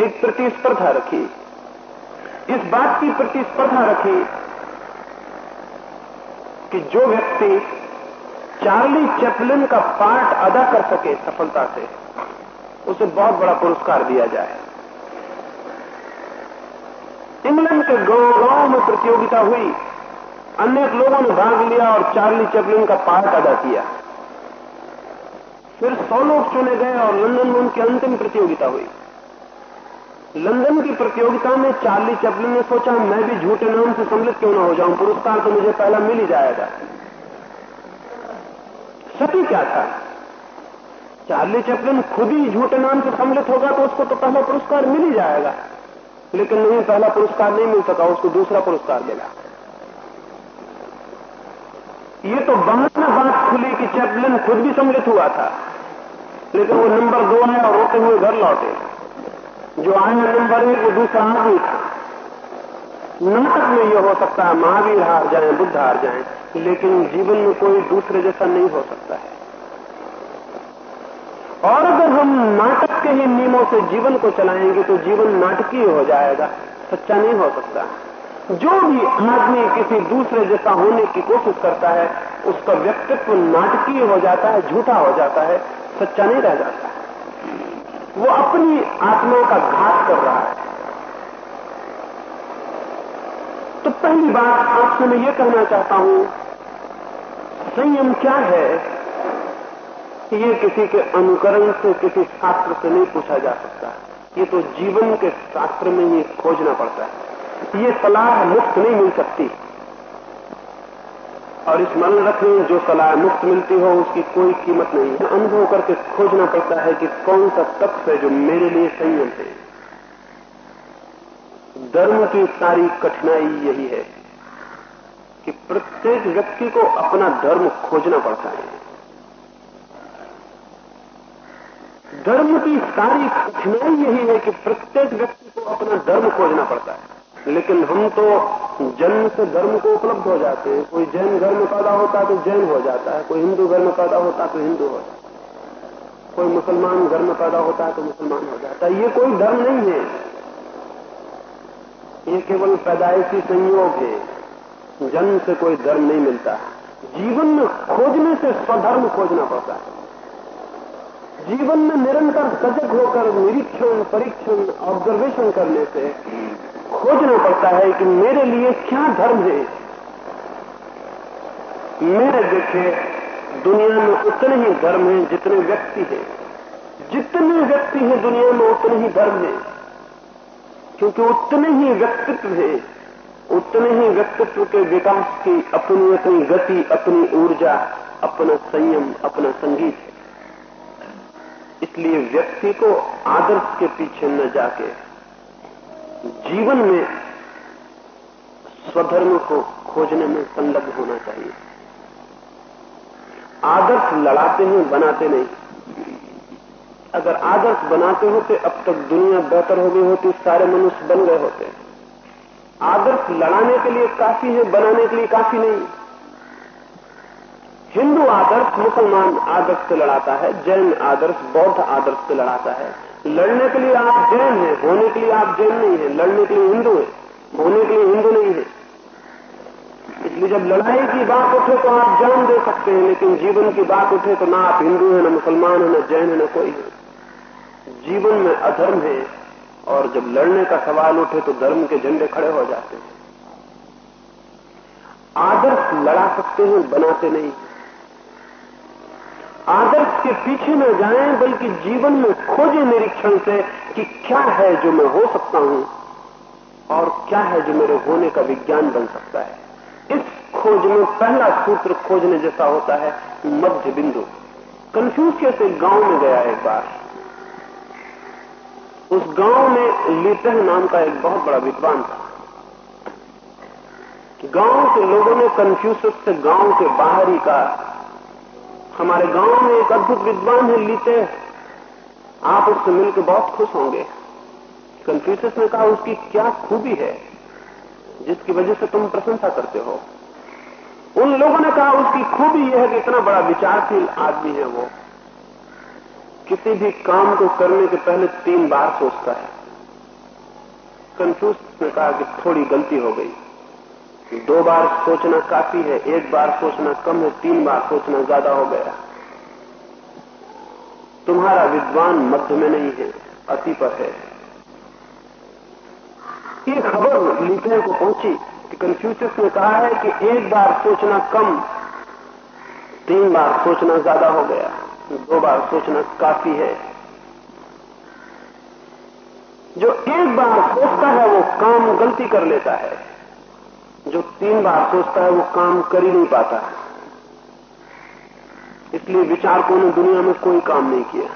एक प्रतिस्पर्धा रखी। इस बात की प्रतिस्पर्धा रखी कि जो व्यक्ति चार्ली चैपलिन का पार्ट अदा कर सके सफलता से, उसे बहुत बड़ा पुरस्कार दिया जाए। इंग्लैंड के गाँव में प्रतियोगिता हुई। अनेक लोगों ने भाग लिया और चार्ली चैपलिन का पार्ट अदा किया। फिर सौ लोग चुने गए और लंदन में उनकी अंतिम प्रतियोगिता हुई। लंदन की प्रतियोगिता में चार्ली चैपलिन ने सोचा, मैं भी झूठे नाम से सम्मिलित क्यों ना हो जाऊँ? पुरस्कार तो मुझे पहला मिल ही जाएगा। सती क्या था? चार्ली चैपलिन खुद ही झूठे नाम से सम्मिलित होगा तो उसको तो पहला पुरस्कार मिल ही जाएगा। लेकिन नहीं, पहला पुरस्कार नहीं मिल सका, उसको दूसरा पुरस्कार मिला। ये तो बाद में बात खुली कि चैपलिन खुद भी सम्मिलित हुआ था। लेकिन वो नंबर दो आया और रोते हुए घर लौटे। जो आया नंबर एक वो दूसरा आदमी था नाटक में यह हो सकता है महावीर हार जाए, बुद्ध हार जाए, लेकिन जीवन में कोई दूसरे जैसा नहीं हो सकता है। और अगर हम नाटक के ही नियमों से जीवन को चलाएँगे तो जीवन नाटकीय हो जाएगा, सच्चा नहीं हो सकता। जो भी आदमी किसी दूसरे जैसा होने की कोशिश करता है, उसका व्यक्तित्व नाटकीय हो जाता है, झूठा हो जाता है, सच्चा नहीं रह जाता। वो अपनी आत्मा का घात कर रहा है। तो पहली बात आपसे मैं ये कहना चाहता हूँ, संयम क्या है ये किसी के अनुकरण से, किसी शास्त्र से नहीं पूछा जा सकता? ये तो जीवन के शास्त्र में ही खोजना पड़ता है। ये सलाह मुफ़्त नहीं मिल सकती। और इस स्मरण रखें जो सलाह मुफ़्त मिलती हो, उसकी कोई कीमत नहीं। है अनुभव करके खोजना पड़ता है कि कौन सा तत्व है जो मेरे लिए संयम है। धर्म की सारी कठिनाई यही है कि प्रत्येक व्यक्ति को अपना धर्म खोजना पड़ता है। धर्म की सारी कठिनाई यही है कि प्रत्येक व्यक्ति को अपना धर्म खोजना पड़ता है। लेकिन हम तो जन्म से धर्म को उपलब्ध हो जाते हैं। कोई जैन घर में पैदा होता है तो जैन हो जाता है। कोई हिंदू घर में पैदा होता है तो हिंदू हो जाता है। कोई मुसलमान घर में पैदा होता है तो मुसलमान हो जाता है। ये कोई धर्म नहीं है। ये केवल पैदाइशी संयोग है। जन्म से कोई धर्म नहीं मिलता। जीवन में खोजने से स्वधर्म खोजना पड़ता है। जीवन में निरंतर सजग होकर निरीक्षण, परीक्षण ऑब्जर्वेशन करने से खोजना पड़ता है कि मेरे लिए क्या धर्म है। मेरे देखे, दुनिया में उतने ही धर्म हैं जितने व्यक्ति हैं। जितने व्यक्ति हैं दुनिया में उतने ही धर्म हैं। क्योंकि उतने ही व्यक्तित्व है, उतने ही व्यक्तित्व के विकास की अपनी अपनी गति, अपनी ऊर्जा, अपना संयम, अपना संगीत है। इसलिए व्यक्ति को आदर्श के पीछे न जाके जीवन में स्वधर्म को खोजने में संलग्न होना चाहिए। आदर्श लड़ाते हैं, बनाते नहीं। अगर आदर्श बनाते होते, अब तक दुनिया बेहतर हो गई होती, सारे मनुष्य बन गए होते। आदर्श लड़ाने के लिए काफ़ी है, बनाने के लिए काफ़ी नहीं। हिंदू आदर्श मुसलमान आदर्श से लड़ाता है, जैन आदर्श, बौद्ध आदर्श से लड़ाता है। लड़ने के लिए आप जैन हैं, होने के लिए आप जैन नहीं है, लड़ने के लिए हिंदू है, होने के लिए हिंदू नहीं है। इसलिए जब लड़ाई की बात उठे तो आप जान दे सकते हैं, लेकिन जीवन की बात उठे तो ना आप हिंदू हैं, ना मुसलमान हैं, ना जैन है, ना कोई है। जीवन में अधर्म है, और जब लड़ने का सवाल उठे तो धर्म के झंडे खड़े हो जाते हैं। आदर्श लड़ा सकते हैं, बनाते नहीं आदर्श के पीछे न जाएँ, बल्कि जीवन में खोजे निरीक्षण से कि क्या है जो मैं हो सकता हूँ और क्या है जो मेरे होने का विज्ञान बन सकता है। इस खोज में पहला सूत्र खोजने जैसा होता है मध्य बिंदु कन्फ्यूशियस एक गाँव में गया एक बार। उस गाँव में लीतह नाम का एक बहुत बड़ा विद्वान था। गाँव के लोगों ने कन्फ्यूशियस से गाँव के बाहरी कहा हमारे गाँव में एक अद्भुत विद्वान है लीते आप उससे मिलकर बहुत खुश होंगे। कन्फ्यूशियस ने कहा, उसकी क्या खूबी है, जिसकी वजह से तुम प्रशंसा करते हो? उन लोगों ने कहा, उसकी खूबी यह है कि इतना बड़ा विचारशील आदमी है वो। किसी भी काम को करने के पहले तीन बार सोचता है। कंफ्यूज ने कहा कि थोड़ी गलती हो गई। दो बार सोचना काफ़ी है, एक बार सोचना कम है, तीन बार सोचना ज़्यादा हो गया। तुम्हारा विद्वान मध्य में नहीं है, अति पर है। ये खबर लिखने को पहुँची कि कंफ्यूशियस ने कहा है कि एक बार सोचना कम, तीन बार सोचना ज़्यादा हो गया। दो बार सोचना काफ़ी है। जो एक बार सोचता है, वो काम गलती कर लेता है। जो तीन बार सोचता है, वो काम कर ही नहीं पाता। है इसलिए विचारकों ने दुनिया में कोई काम नहीं किया।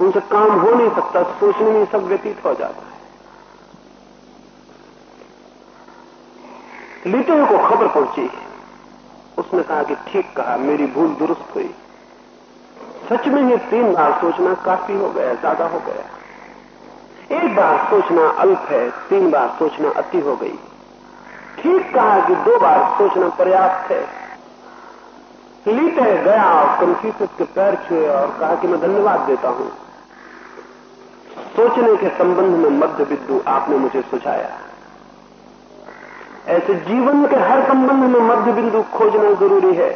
उनसे काम हो नहीं सकता, सोचने में सब व्यतीत हो जाता है। लिटो को खबर पहुँची। उसने कहा कि ठीक कहा, मेरी भूल दुरुस्त हुई। सच में ही तीन बार सोचना काफ़ी हो गया, ज़्यादा हो गया। एक बार सोचना अल्प है, तीन बार सोचना अति हो गई। ठीक कहा कि दो बार सोचना पर्याप्त है। लीटे गया और कंफ्यूज के पैर छुए और कहा कि मैं धन्यवाद देता हूँ। सोचने के संबंध में मध्य बिंदु आपने मुझे सुझाया। ऐसे जीवन के हर संबंध में मध्य बिंदु खोजना ज़रूरी है।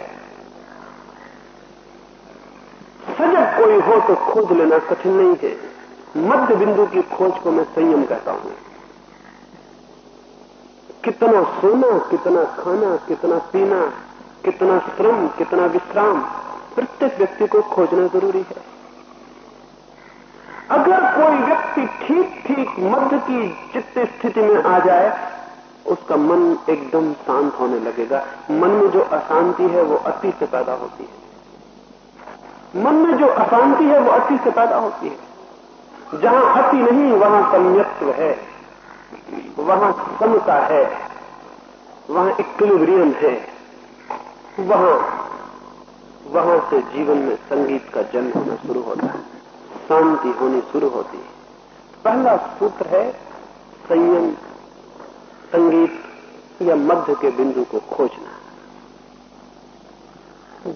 सजग कोई हो तो खोज लेना कठिन नहीं है। मध्य बिंदु की खोज को मैं संयम कहता हूँ। कितना सोना, कितना खाना, कितना पीना, कितना श्रम, कितना विश्राम, प्रत्येक व्यक्ति को खोजना ज़रूरी है। अगर कोई व्यक्ति ठीक ठीक मध्य की चित्त स्थिति में आ जाए, उसका मन एकदम शांत होने लगेगा। मन में जो अशांति है, वो अति से पैदा होती है। मन में जो अशांति है, वो अति से पैदा होती है। जहाँ अति नहीं, वहाँ सम्यत्व है। वहाँ समता है, वहाँ इक्विलिब्रियम है। वहाँ वहाँ से जीवन में संगीत का जन्म होना शुरू होता है, शांति होनी शुरू होती है। पहला सूत्र है, संयम, संगीत या मध्य के बिंदु को खोजना।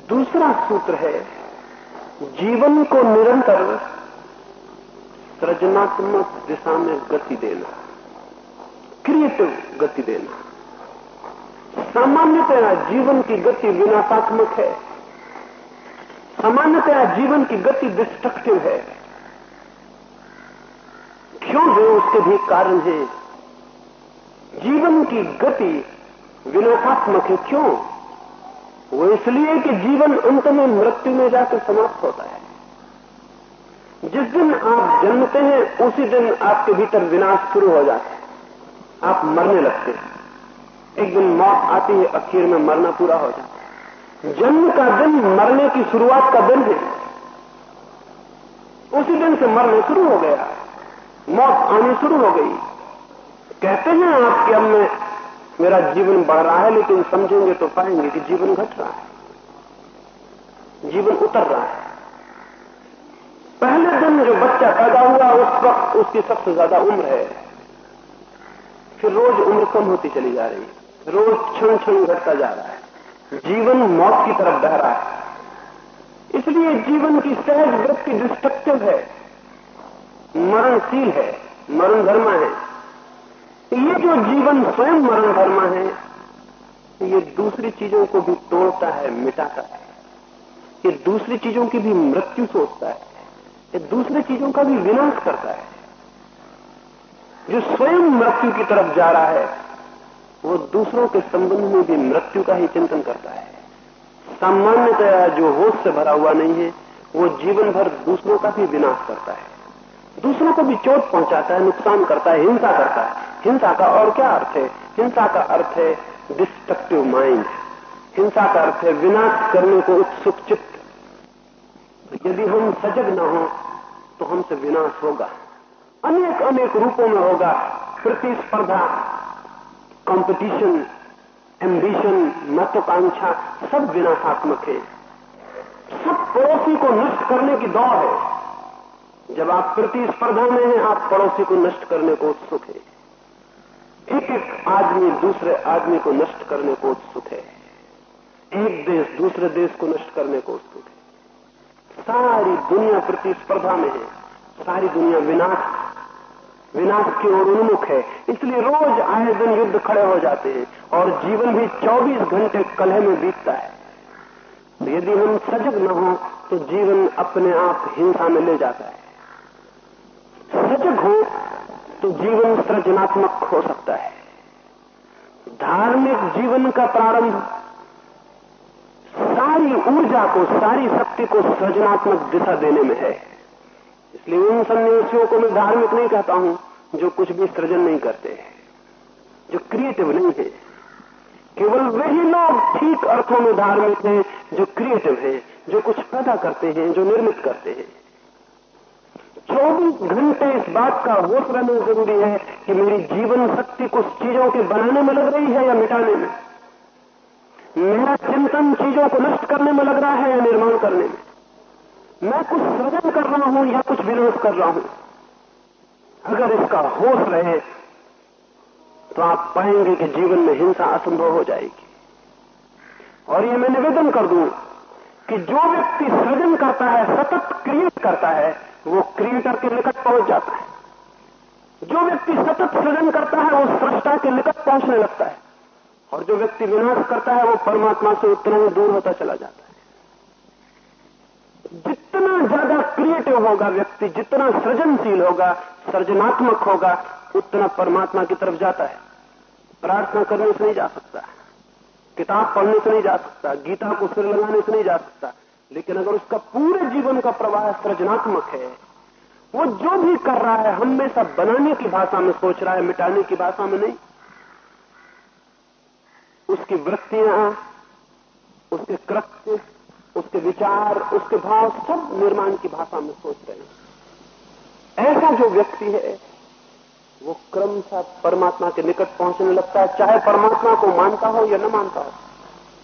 दूसरा सूत्र है, जीवन को निरंतर सृजनात्मक दिशा में गति देना। क्रिएटिव गति देना। सामान्यतया जीवन की गति विनाशात्मक है। सामान्यतया जीवन की गति डिस्ट्रक्टिव है। क्यों है उसके भी कारण है? जीवन की गति विनाशात्मक है क्यों? वो इसलिए कि जीवन अंत में मृत्यु में जाकर समाप्त होता है। जिस दिन आप जन्मते हैं, उसी दिन आपके भीतर विनाश शुरू हो जाता है। आप मरने लगते हैं। एक दिन मौत आती है आखिर में मरना पूरा हो जाता है। जन्म का दिन मरने की शुरुआत का दिन है। उसी दिन से मरना शुरू हो गया। मौत आनी शुरू हो गई। कहते हैं आप कि अब मैं, मेरा जीवन बढ़ रहा है, लेकिन समझेंगे तो पाएँगे कि जीवन घट रहा है। जीवन उतर रहा है। पहले दिन जो बच्चा पैदा हुआ, उस वक्त उसकी सबसे ज़्यादा उम्र है। फिर रोज उम्र कम होती चली जा रही है। रोज क्षण क्षण घटता जा रहा है। जीवन मौत की तरफ़ बह रहा है। इसलिए जीवन की सहज वृत्ति डिस्ट्रक्टिव है। मरणशील है। मरण धर्म है। ये जो जीवन स्वयं मरण धर्म है, ये दूसरी चीज़ों को भी तोड़ता है, मिटाता है। ये दूसरी चीज़ों की भी मृत्यु सोचता है। ये दूसरी चीज़ों का भी विनाश करता है। जो स्वयं मृत्यु की तरफ़ जा रहा है, वो दूसरों के संबंध में भी मृत्यु का ही चिंतन करता है। सामान्यतया जो होश से भरा हुआ नहीं है, वो जीवन भर दूसरों का भी विनाश करता है। दूसरों को भी चोट पहुंचाता है, नुकसान करता है, हिंसा करता है। हिंसा का और क्या अर्थ है? हिंसा का अर्थ है डिस्ट्रक्टिव माइंड हिंसा का अर्थ है विनाश करने को उत्सुक चित्त यदि हम सजग न हो तो हमसे विनाश होगा। अनेक अनेक रूपों में होगा प्रतिस्पर्धा कंपटीशन एम्बिशन महत्वाकांक्षा, सब विनाशात्मक है। सब पड़ोसी को नष्ट करने की दौड़ है। जब आप प्रतिस्पर्धा में हैं, आप पड़ोसी को नष्ट करने को उत्सुक है। एक एक आदमी दूसरे आदमी को नष्ट करने को उत्सुक है। एक देश दूसरे देश को नष्ट करने को उत्सुक है। सारी दुनिया प्रतिस्पर्धा में है। सारी दुनिया विनाश विनाश की ओर उन्मुख है। इसलिए रोज आए दिन युद्ध खड़े हो जाते हैं और जीवन भी 24 घंटे कलह में बीतता है। यदि हम सजग न हो तो जीवन अपने आप हिंसा में ले जाता है। सजग हो तो जीवन सृजनात्मक हो सकता है। धार्मिक जीवन का प्रारंभ, सारी ऊर्जा को, सारी शक्ति को सृजनात्मक दिशा देने में है। इसलिए उन सन्यासियों को मैं धार्मिक नहीं कहता हूँ, जो कुछ भी सृजन नहीं करते जो क्रिएटिव नहीं है। केवल वही लोग ठीक अर्थों में धार्मिक हैं, जो क्रिएटिव हैं, जो कुछ पैदा करते हैं, जो निर्मित करते हैं। चौबीस घंटे इस बात का होश रहना ज़रूरी है कि मेरी जीवन शक्ति कुछ चीज़ों के बनाने में लग रही है या मिटाने में? मेरा चिंतन चीज़ों को नष्ट करने में लग रहा है या निर्माण करने में? मैं कुछ सृजन कर रहा हूँ या कुछ विनाश कर रहा हूँ? अगर इसका होश रहे तो आप पाएँगे कि जीवन में हिंसा असंभव हो जाएगी। और ये मैं निवेदन कर दूँ कि जो व्यक्ति सृजन करता है, सतत क्रिएट करता है, वो क्रिएटर के निकट पहुँच जाता है। जो व्यक्ति सतत सृजन करता है, वो सृष्टा के निकट पहुँचने लगता है। और जो व्यक्ति विनाश करता है, वो परमात्मा से उतना ही दूर होता चला जाता है। जितना ज़्यादा क्रिएटिव होगा व्यक्ति, जितना सृजनशील होगा, सृजनात्मक होगा, उतना परमात्मा की तरफ़ जाता है। प्रार्थना करने से नहीं जा सकता। किताब पढ़ने से नहीं जा सकता। गीता को सिर लगाने से नहीं जा सकता। लेकिन अगर उसका पूरे जीवन का प्रवाह सृजनात्मक है, वो जो भी कर रहा है, हमेशा बनाने की भाषा में सोच रहा है, मिटाने की भाषा में नहीं। उसकी वृत्तियाँ, उसके कृत्य उसके विचार, उसके भाव सब निर्माण की भाषा में सोच रहे हैं। ऐसा जो व्यक्ति है, वो क्रमशः परमात्मा के निकट पहुँचने लगता है, चाहे परमात्मा को मानता हो या न मानता हो।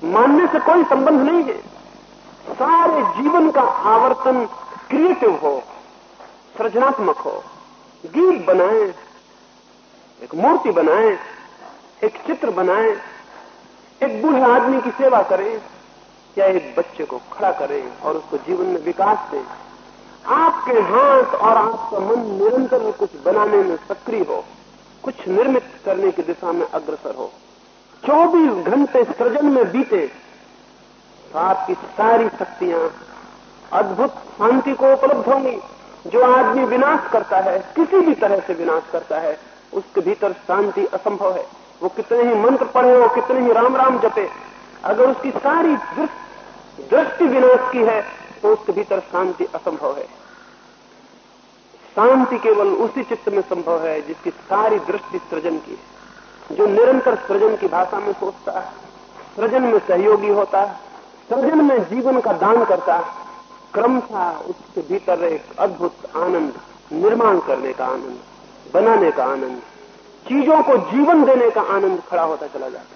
मानने से कोई संबंध नहीं है। सारे जीवन का आवर्तन क्रिएटिव हो, सृजनात्मक हो, गीत बनाए, एक मूर्ति बनाए, एक चित्र बनाए, एक बूढ़े आदमी की सेवा करें। या एक बच्चे को खड़ा करें और उसको जीवन में विकास दें? आपके हाथ और आपका मन निरंतर कुछ बनाने में सक्रिय हो, कुछ निर्मित करने की दिशा में अग्रसर हो। 24 घंटे सृजन में बीते तो आपकी सारी शक्तियाँ अद्भुत शांति को उपलब्ध होंगी। जो आदमी विनाश करता है, किसी भी तरह से विनाश करता है, उसके भीतर शांति असंभव है। वो कितने ही मंत्र पढ़े हो कितने ही राम राम जपे, अगर उसकी सारी दृष्टि विनाश की है तो उसके भीतर शांति असंभव है। शांति केवल उसी चित्त में संभव है, जिसकी सारी दृष्टि सृजन की है। जो निरंतर सृजन की भाषा में सोचता है, सृजन में सहयोगी होता है, सृजन में जीवन का दान करता है क्रम था उसके भीतर एक अद्भुत आनंद, निर्माण करने का आनंद, बनाने का आनंद, चीज़ों को जीवन देने का आनंद खड़ा होता चला जाता है।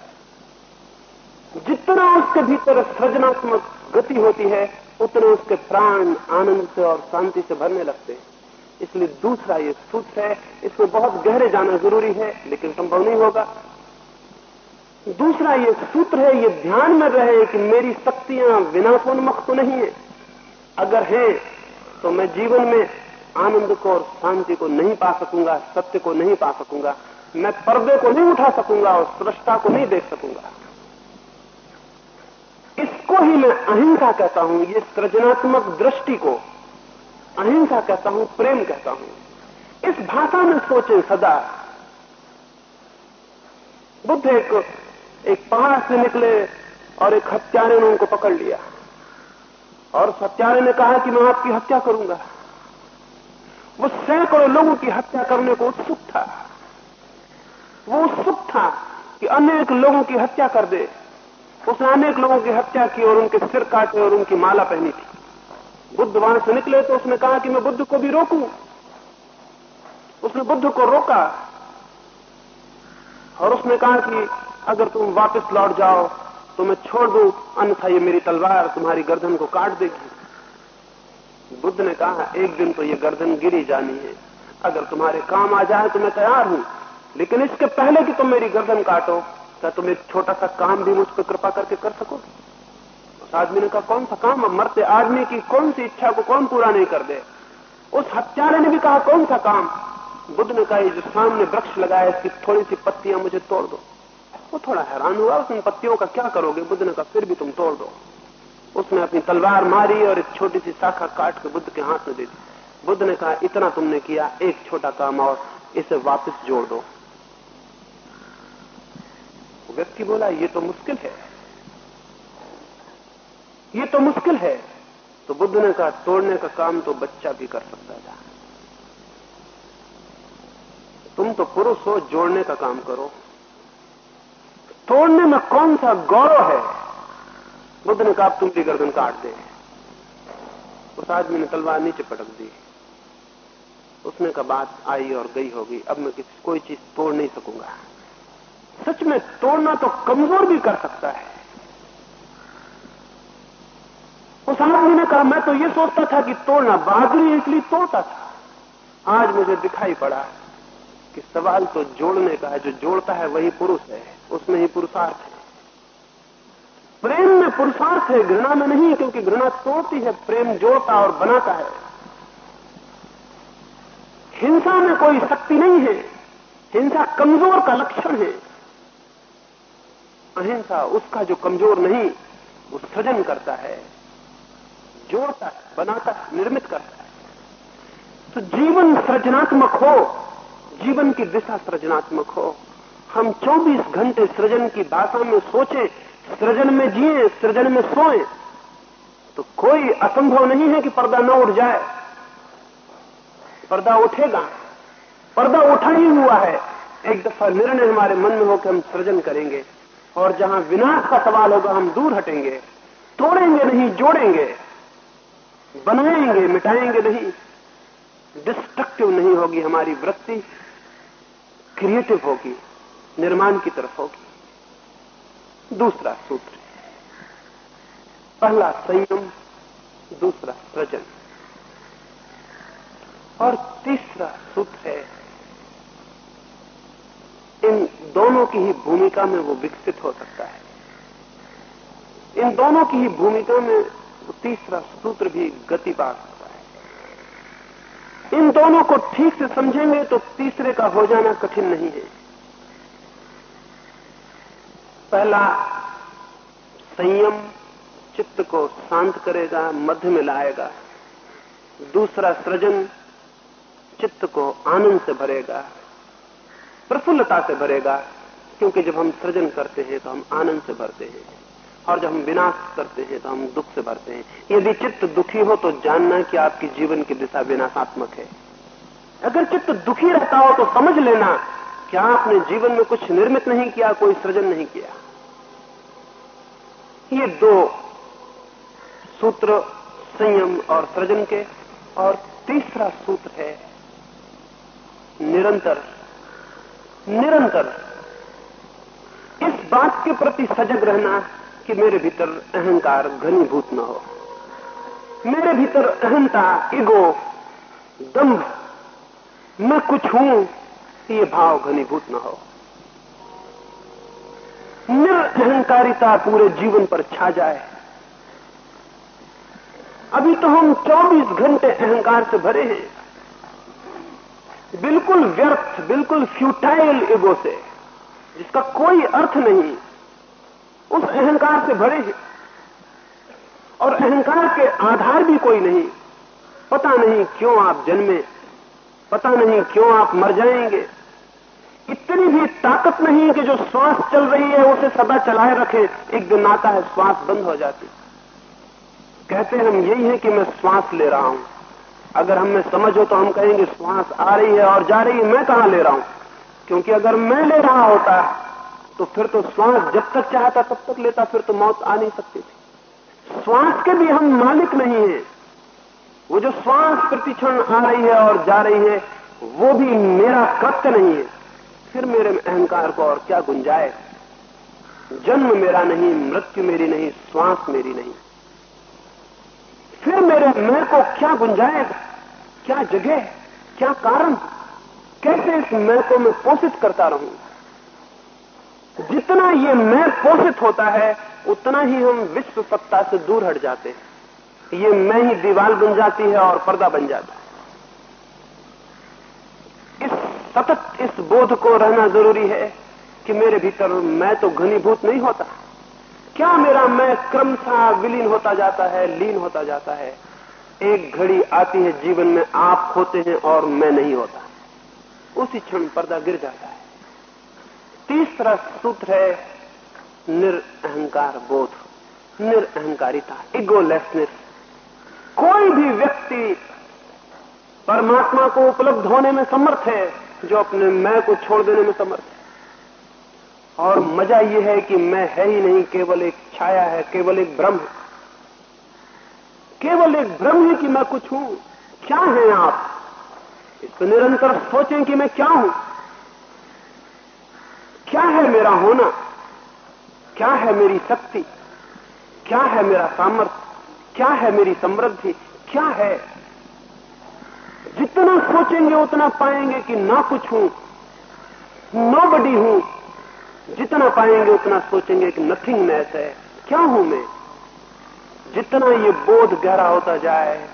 जितना उसके भीतर सृजनात्मक गति होती है, उतने उसके प्राण आनंद से और शांति से भरने लगते हैं। इसलिए दूसरा ये सूत्र है, इसमें बहुत गहरे जाना ज़रूरी है, लेकिन संभव नहीं होगा। दूसरा ये सूत्र है, ये ध्यान में रहे कि मेरी शक्तियाँ विनाशोन्मुख तो नहीं है। अगर है तो मैं जीवन में आनंद को और शांति को नहीं पा सकूँगा, सत्य को नहीं पा सकूँगा। मैं पर्दे को नहीं उठा सकूँगा और सृष्टा को नहीं देख सकूँगा। इसको ही मैं अहिंसा कहता हूँ, ये सृजनात्मक दृष्टि को। अहिंसा कहता हूँ, प्रेम कहता हूँ। इस भाषा में सोचे सदा। बुद्ध एक एक पहाड़ से निकले और एक हत्यारे ने उनको पकड़ लिया। और उस हत्यारे ने कहा कि मैं आपकी हत्या करूँगा। वो सैकड़ों लोगों की हत्या करने को उत्सुक था। वो उत्सुक था कि अनेक लोगों की हत्या कर दे। उसने अनेक लोगों की हत्या की और उनके सिर काटे और उनकी माला पहनी थी। बुद्ध वहाँ से निकले तो उसने कहा कि मैं बुद्ध को भी रोकू। उसने बुद्ध को रोका और उसने कहा कि अगर तुम वापस लौट जाओ तो मैं छोड़ दू, अन्यथा ये मेरी तलवार तुम्हारी गर्दन को काट देगी। बुद्ध ने कहा, एक दिन तो ये गर्दन गिरी जानी है। अगर तुम्हारे काम आ जाए तो मैं तैयार हूँ, लेकिन इसके पहले कि तुम मेरी गर्दन काटो क्या तुम एक छोटा सा काम भी मुझ पर कृपा करके कर सको उस आदमी ने कहा, कौन सा काम? मरते आदमी की कौन सी इच्छा को कौन पूरा नहीं कर दे? उस हत्यारे ने भी कहा, कौन सा काम? बुद्ध ने कहा जो सामने वृक्ष लगाया, इसकी थोड़ी सी पत्तियाँ मुझे तोड़ दो। वो थोड़ा हैरान हुआ, उस पत्तियों का क्या करोगे? बुद्ध ने कहा, फिर भी तुम तोड़ दो। उसने अपनी तलवार मारी और एक छोटी सी शाखा काट के बुद्ध के हाथ में दे दी। बुद्ध ने कहा, इतना तुमने किया, एक छोटा काम और इसे वापस जोड़ दो। व्यक्ति बोला, ये तो मुश्किल है। ये तो मुश्किल है। तो बुद्ध ने कहा, तोड़ने का काम तो बच्चा भी कर सकता था तुम तो पुरुष हो, जोड़ने का काम करो। तोड़ने में कौन सा गौरव है? बुद्ध ने कहा तुम भी गर्दन काट दे। उस आदमी ने तलवार नीचे पटक दी। उसने कहा, बात आई और गई होगी। अब मैं किसी, कोई चीज़ तोड़ नहीं सकूँगा। सच में तोड़ना तो कमज़ोर भी कर सकता है। उस आदमी ने कहा, मैं तो ये सोचता था कि तोड़ना बहादुरी इसलिए तोड़ता था। आज मुझे दिखाई पड़ा कि सवाल तो जोड़ने का है, जो जोड़ता है वही पुरुष है, उसमें ही पुरुषार्थ है। प्रेम में पुरुषार्थ है, घृणा में नहीं, क्योंकि घृणा तोड़ती है, प्रेम जोड़ता और बनाता है। हिंसा में कोई शक्ति नहीं है, हिंसा कमज़ोर का लक्षण है। अहिंसा उसका जो कमज़ोर नहीं, वो सृजन करता है, जोड़ता है, बनाता है, निर्मित करता है। तो जीवन सृजनात्मक हो, जीवन की दिशा सृजनात्मक हो। हम 24 घंटे सृजन की भाषा में सोचें, सृजन में जिए, सृजन में सोएँ तो कोई असंभव नहीं है कि पर्दा न उठ जाए। पर्दा उठेगा। पर्दा उठा ही हुआ है। एक दफ़ा निर्णय हमारे मन में हो कि हम सृजन करेंगे। और जहाँ विनाश का सवाल होगा, हम दूर हटेंगे। तोड़ेंगे नहीं, जोड़ेंगे। बनाएँगे, मिटाएँगे नहीं। डिस्ट्रक्टिव नहीं होगी हमारी वृत्ति क्रिएटिव होगी, निर्माण की तरफ़ होगी। दूसरा सूत्र, पहला संयम, दूसरा सृजन और तीसरा सूत्र है इन दोनों की ही भूमिका में वो विकसित हो सकता है। इन दोनों की ही भूमिका में तीसरा सूत्र भी गति पा सकता है। इन दोनों को ठीक से समझेंगे तो तीसरे का हो जाना कठिन नहीं है। पहला, संयम चित्त को शांत करेगा, मध्य में लाएगा। दूसरा, सृजन चित्त को आनंद से भरेगा। प्रफुल्लता से भरेगा, क्योंकि जब हम सृजन करते हैं तो हम आनंद से भरते हैं, और जब हम विनाश करते हैं तो हम दुख से भरते हैं। यदि चित्त दुखी हो तो जानना कि आपकी जीवन की दिशा विनाशात्मक है। अगर चित्त दुखी रहता हो तो समझ लेना कि आपने जीवन में कुछ निर्मित नहीं किया, कोई सृजन नहीं किया। ये दो सूत्र संयम और सृजन के, और तीसरा सूत्र है निरंतर निरंतर। इस बात के प्रति सजग रहना कि मेरे भीतर अहंकार घनीभूत न हो। मेरे भीतर अहंता इगो दम्भ मैं कुछ हूँ, ये भाव घनीभूत न हो। निरअहकारिता पूरे जीवन पर छा जाए। अभी तो हम 24 घंटे अहंकार से भरे हैं। बिल्कुल व्यर्थ, बिल्कुल फ्यूटाइल ईगो से, जिसका कोई अर्थ नहीं, उस अहंकार से भरे हैं। और अहंकार के आधार भी कोई नहीं। पता नहीं क्यों आप जन्मे, पता नहीं क्यों आप मर जाएँगे। इतनी भी ताकत नहीं कि जो श्वास चल रही है, उसे सदा चलाए रखे, एक दिन आता है, श्वास बंद हो जाती। कहते हम यही है कि मैं श्वास ले रहा हूँ। अगर हमें समझ हो तो हम कहेंगे, श्वास आ रही है और जा रही है, मैं कहाँ ले रहा हूँ? क्योंकि अगर मैं ले रहा होता तो फिर तो श्वास जब तक चाहता, तब तक लेता, फिर तो मौत आ नहीं सकती थी। श्वास के भी हम मालिक नहीं है। वो जो श्वास प्रतिक्षण आ रही है और जा रही है, वो भी मेरा कृत्य नहीं है। फिर मेरे अहंकार को और क्या गुंजाए? जन्म मेरा नहीं, मृत्यु मेरी नहीं, श्वास मेरी नहीं। फिर मेरे मैं को क्या गुंजाएगा क्या जगह? क्या कारण? कैसे इस मैं को मैं पोषित करता रहूँ? जितना ये मैं पोषित होता है, उतना ही हम विश्व सत्ता से दूर हट जाते हैं। ये मैं ही दीवार बन जाती है और पर्दा बन जाता है। इस सतत इस बोध को रहना ज़रूरी है कि मेरे भीतर मैं तो घनीभूत नहीं होता। क्या मेरा मैं क्रमशः विलीन होता जाता है, लीन होता जाता है? एक घड़ी आती है जीवन में, आप होते हैं और मैं नहीं होता। उसी क्षण पर्दा गिर जाता है। तीसरा सूत्र है, निरअहकार बोध। निरअहकारिता इगोलेसनेस कोई भी व्यक्ति परमात्मा को उपलब्ध होने में समर्थ है, जो अपने मैं को छोड़ देने में समर्थ है। और मज़ा यह है कि मैं है ही नहीं, केवल एक छाया है, केवल एक भ्रम है। केवल एक भ्रम है कि मैं कुछ हूँ। क्या है आप? इस पर निरंतर सोचें कि मैं क्या हूँ। क्या है मेरा होना? क्या है मेरी शक्ति? क्या है मेरा सामर्थ्य क्या है मेरी समृद्धि? क्या है? जितना सोचेंगे, उतना पाएँगे कि ना कुछ हूँ। नो बडी हूँ। जितना पाएँगे, उतना सोचेंगे कि नथिंगनेस है। क्या हूँ मैं? जितना ये बोध गहरा होता जाए,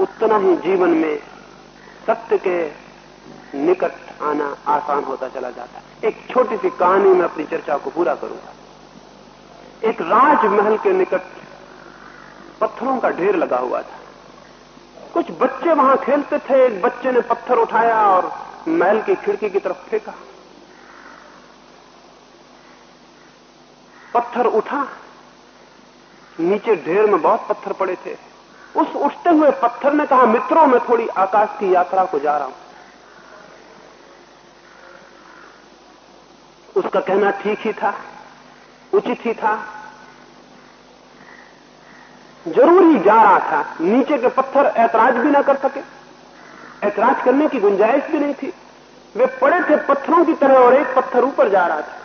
उतना ही जीवन में सत्य के निकट आना आसान होता चला जाता है। एक छोटी सी कहानी में अपनी चर्चा को पूरा करूँगा। एक राजमहल के निकट पत्थरों का ढेर लगा हुआ था। कुछ बच्चे वहाँ खेलते थे। एक बच्चे ने पत्थर उठाया और महल की खिड़की की तरफ़ फेंका। पत्थर उठा। नीचे ढेर में बहुत पत्थर पड़े थे। उस उठते हुए पत्थर ने कहा, मित्रों, मैं थोड़ी आकाश की यात्रा को जा रहा हूँ। उसका कहना ठीक ही था, उचित ही था। ज़रूर ही जा रहा था। नीचे के पत्थर ऐतराज भी ना कर सके। ऐतराज करने की गुंजाइश भी नहीं थी। वे पड़े थे पत्थरों की तरह और एक पत्थर ऊपर जा रहा था।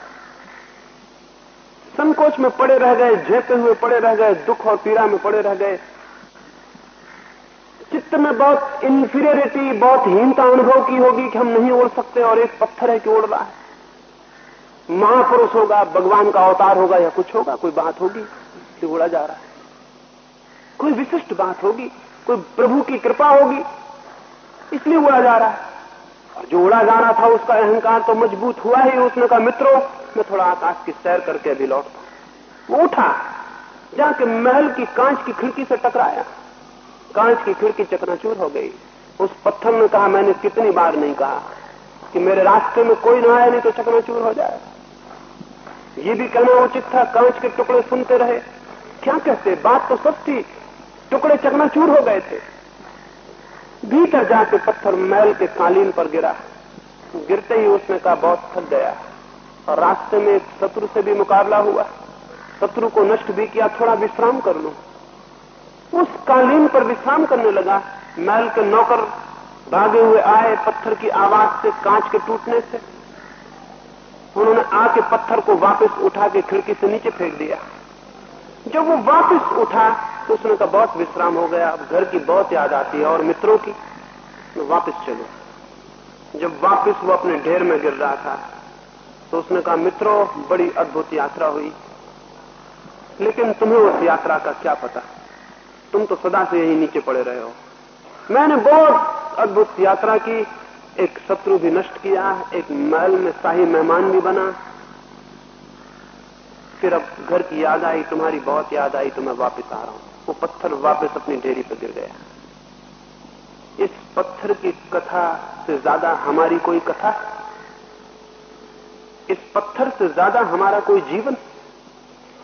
संकोच में पड़े रह गए, झेपे हुए पड़े रह गए, दुख और पीड़ा में पड़े रह गए। चित्त में बहुत इंफीरियरिटी बहुत हीनता अनुभव की होगी कि हम नहीं उड़ सकते और एक पत्थर है कि उड़ रहा है। महापुरुष होगा, भगवान का अवतार होगा या कुछ होगा, कोई बात होगी कि उड़ा जा रहा है। कोई विशिष्ट बात होगी, कोई प्रभु की कृपा होगी, इसलिए उड़ा जा रहा है। और जो उड़ा जा रहा था उसका अहंकार तो मज़बूत हुआ ही, उसने कहा, मित्रों मैं थोड़ा आकाश की सैर करके अभी लौटता वो उठा जाके महल की कांच की खिड़की से टकराया। कांच की खिड़की चकनाचूर हो गई। उस पत्थर ने कहा, मैंने कितनी बार नहीं कहा कि मेरे रास्ते में कोई ना आए, नहीं तो चकनाचूर हो जाए। ये भी कहना उचित था, कांच के टुकड़े सुनते रहे। क्या कहते, बात तो सब थी, टुकड़े चकनाचूर हो गए थे। भीतर जाके पत्थर मैल के कालीन पर गिरा। गिरते ही उसने कहा, बहुत थक गया। और रास्ते में एक शत्रु से भी मुकाबला हुआ। शत्रु को नष्ट भी किया, थोड़ा विश्राम कर लो। उस कालीन पर विश्राम करने लगा। महल के नौकर भागे हुए आए पत्थर की आवाज़ से कांच के टूटने से। उन्होंने आके पत्थर को वापस उठा के खिड़की से नीचे फेंक दिया। जब वो वापस उठा तो उसने कहा, बहुत विश्राम हो गया, अब घर की बहुत याद आती है और मित्रों की। तो वापस चलो। जब वापस वो अपने ढेर में गिर रहा था तो उसने कहा, मित्रों, बड़ी अद्भुत यात्रा हुई। लेकिन तुम्हें उस यात्रा का क्या पता? तुम तो सदा से यही नीचे पड़े रहे हो। मैंने बहुत अद्भुत यात्रा की। एक शत्रु भी नष्ट किया, एक महल में शाही मेहमान भी बना। फिर अब घर की याद आई, तुम्हारी बहुत याद आई तो मैं वापस आ रहा हूँ। वो पत्थर वापस अपनी ढेरी पर गिर गया। इस पत्थर की कथा से ज़्यादा हमारी कोई कथा इस पत्थर से ज़्यादा हमारा कोई जीवन?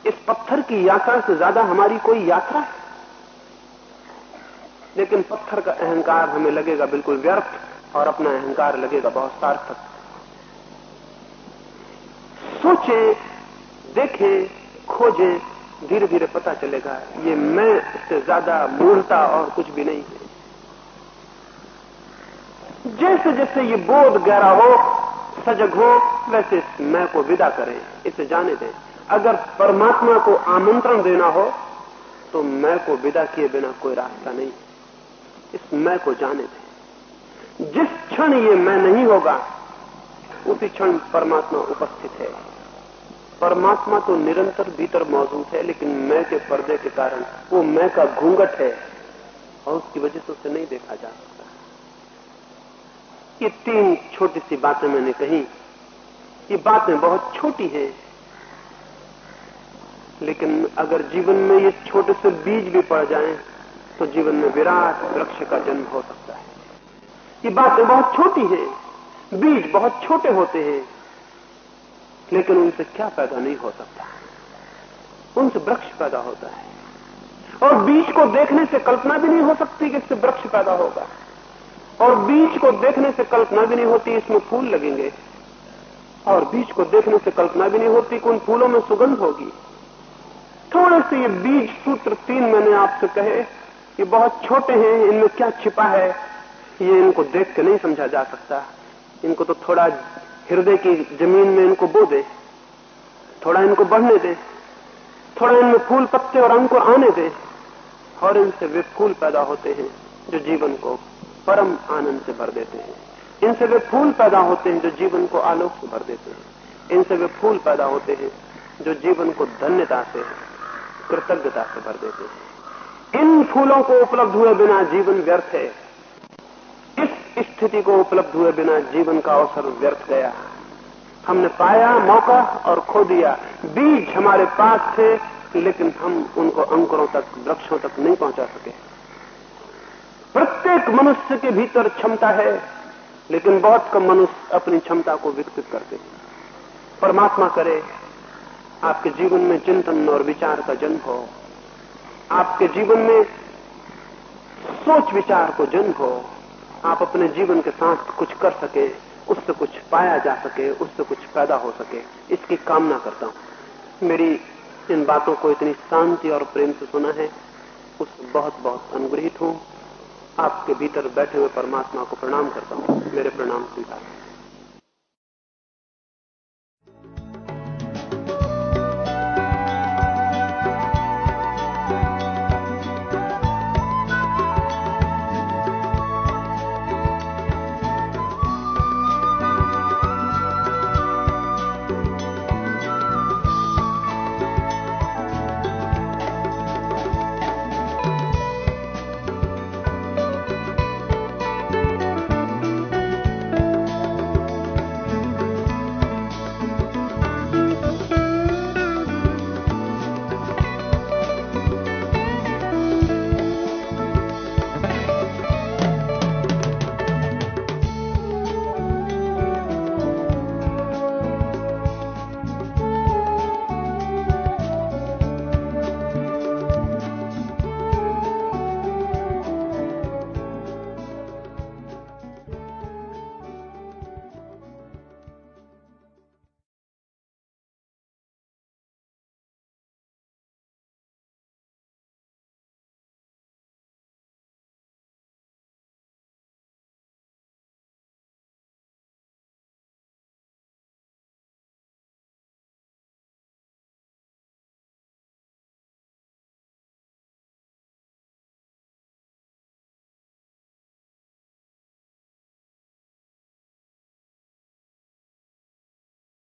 इस पत्थर की यात्रा से ज़्यादा हमारी कोई यात्रा? है लेकिन पत्थर का अहंकार हमें लगेगा बिल्कुल व्यर्थ और अपना अहंकार लगेगा बहुत सार्थक। सोचे, देखे, खोजे धीरे धीरे पता चलेगा, ये मैं इससे ज़्यादा मूर्ता और कुछ भी नहीं है। जैसे जैसे ये बोध गहरा हो सजग हो वैसे इस मैं को विदा करें, इसे जाने दें। अगर परमात्मा को आमंत्रण देना हो तो मैं को विदा किए बिना कोई रास्ता नहीं। इस मैं को जाने दें। जिस क्षण ये मैं नहीं होगा, उसी क्षण परमात्मा उपस्थित है। परमात्मा तो निरंतर भीतर मौजूद है, लेकिन मैं के पर्दे के कारण वो मैं का घूंघट है, और उसकी वजह से उसे नहीं देखा जा सकता। ये तीन छोटी सी बातें मैंने कही, ये बातें बहुत छोटी हैं। लेकिन अगर जीवन में ये छोटे से बीज भी पड़ जाएँ तो जीवन में विराट वृक्ष का जन्म हो सकता है। ये बातें बहुत छोटी हैं, बीज बहुत छोटे होते हैं, लेकिन उनसे क्या पैदा नहीं हो सकता? उनसे वृक्ष पैदा होता है। और बीज को देखने से कल्पना भी नहीं हो सकती कि इससे वृक्ष पैदा होगा। और बीज को देखने से कल्पना भी नहीं होती, इसमें फूल लगेंगे। और बीज को देखने से कल्पना भी नहीं होती कि उन फूलों में सुगंध होगी। थोड़े से ये बीज सूत्र तीन मैंने आपसे कहे, ये बहुत छोटे हैं, इनमें क्या छिपा है, ये इनको देख के नहीं समझा जा सकता। इनको तो थोड़ा हृदय की ज़मीन में इनको बो दे, थोड़ा इनको बढ़ने दे, थोड़ा इनमें फूल पत्ते और अंकुर आने दे, और इनसे वे फूल पैदा होते हैं जो जीवन को परम आनंद से भर देते हैं। इनसे वे फूल पैदा होते हैं जो जीवन को आलोक से भर देते हैं। इनसे वे फूल पैदा होते हैं जो जीवन को धन्यता से, कृतज्ञता से भर देते हैं। इन फूलों को उपलब्ध हुए बिना जीवन व्यर्थ है। इस स्थिति को उपलब्ध हुए बिना जीवन का अवसर व्यर्थ गया। हमने पाया, मौका और खो दिया। बीज हमारे पास थे, लेकिन हम उनको अंकुरों तक, वृक्षों तक नहीं पहुँचा सके। प्रत्येक मनुष्य के भीतर क्षमता है, लेकिन बहुत कम मनुष्य अपनी क्षमता को विकसित करते हैं। परमात्मा करे, आपके जीवन में चिंतन और विचार का जन्म हो। आपके जीवन में सोच विचार को जन्म हो। आप अपने जीवन के साथ कुछ कर सके, उससे कुछ पाया जा सके, उससे कुछ पैदा हो सके। इसकी कामना करता हूँ। मेरी इन बातों को इतनी शांति और प्रेम से सुना है। उससे बहुत बहुत अनुग्रहित हूँ। आपके भीतर बैठे हुए परमात्मा को प्रणाम करता हूँ। मेरे प्रणाम स्वीकार।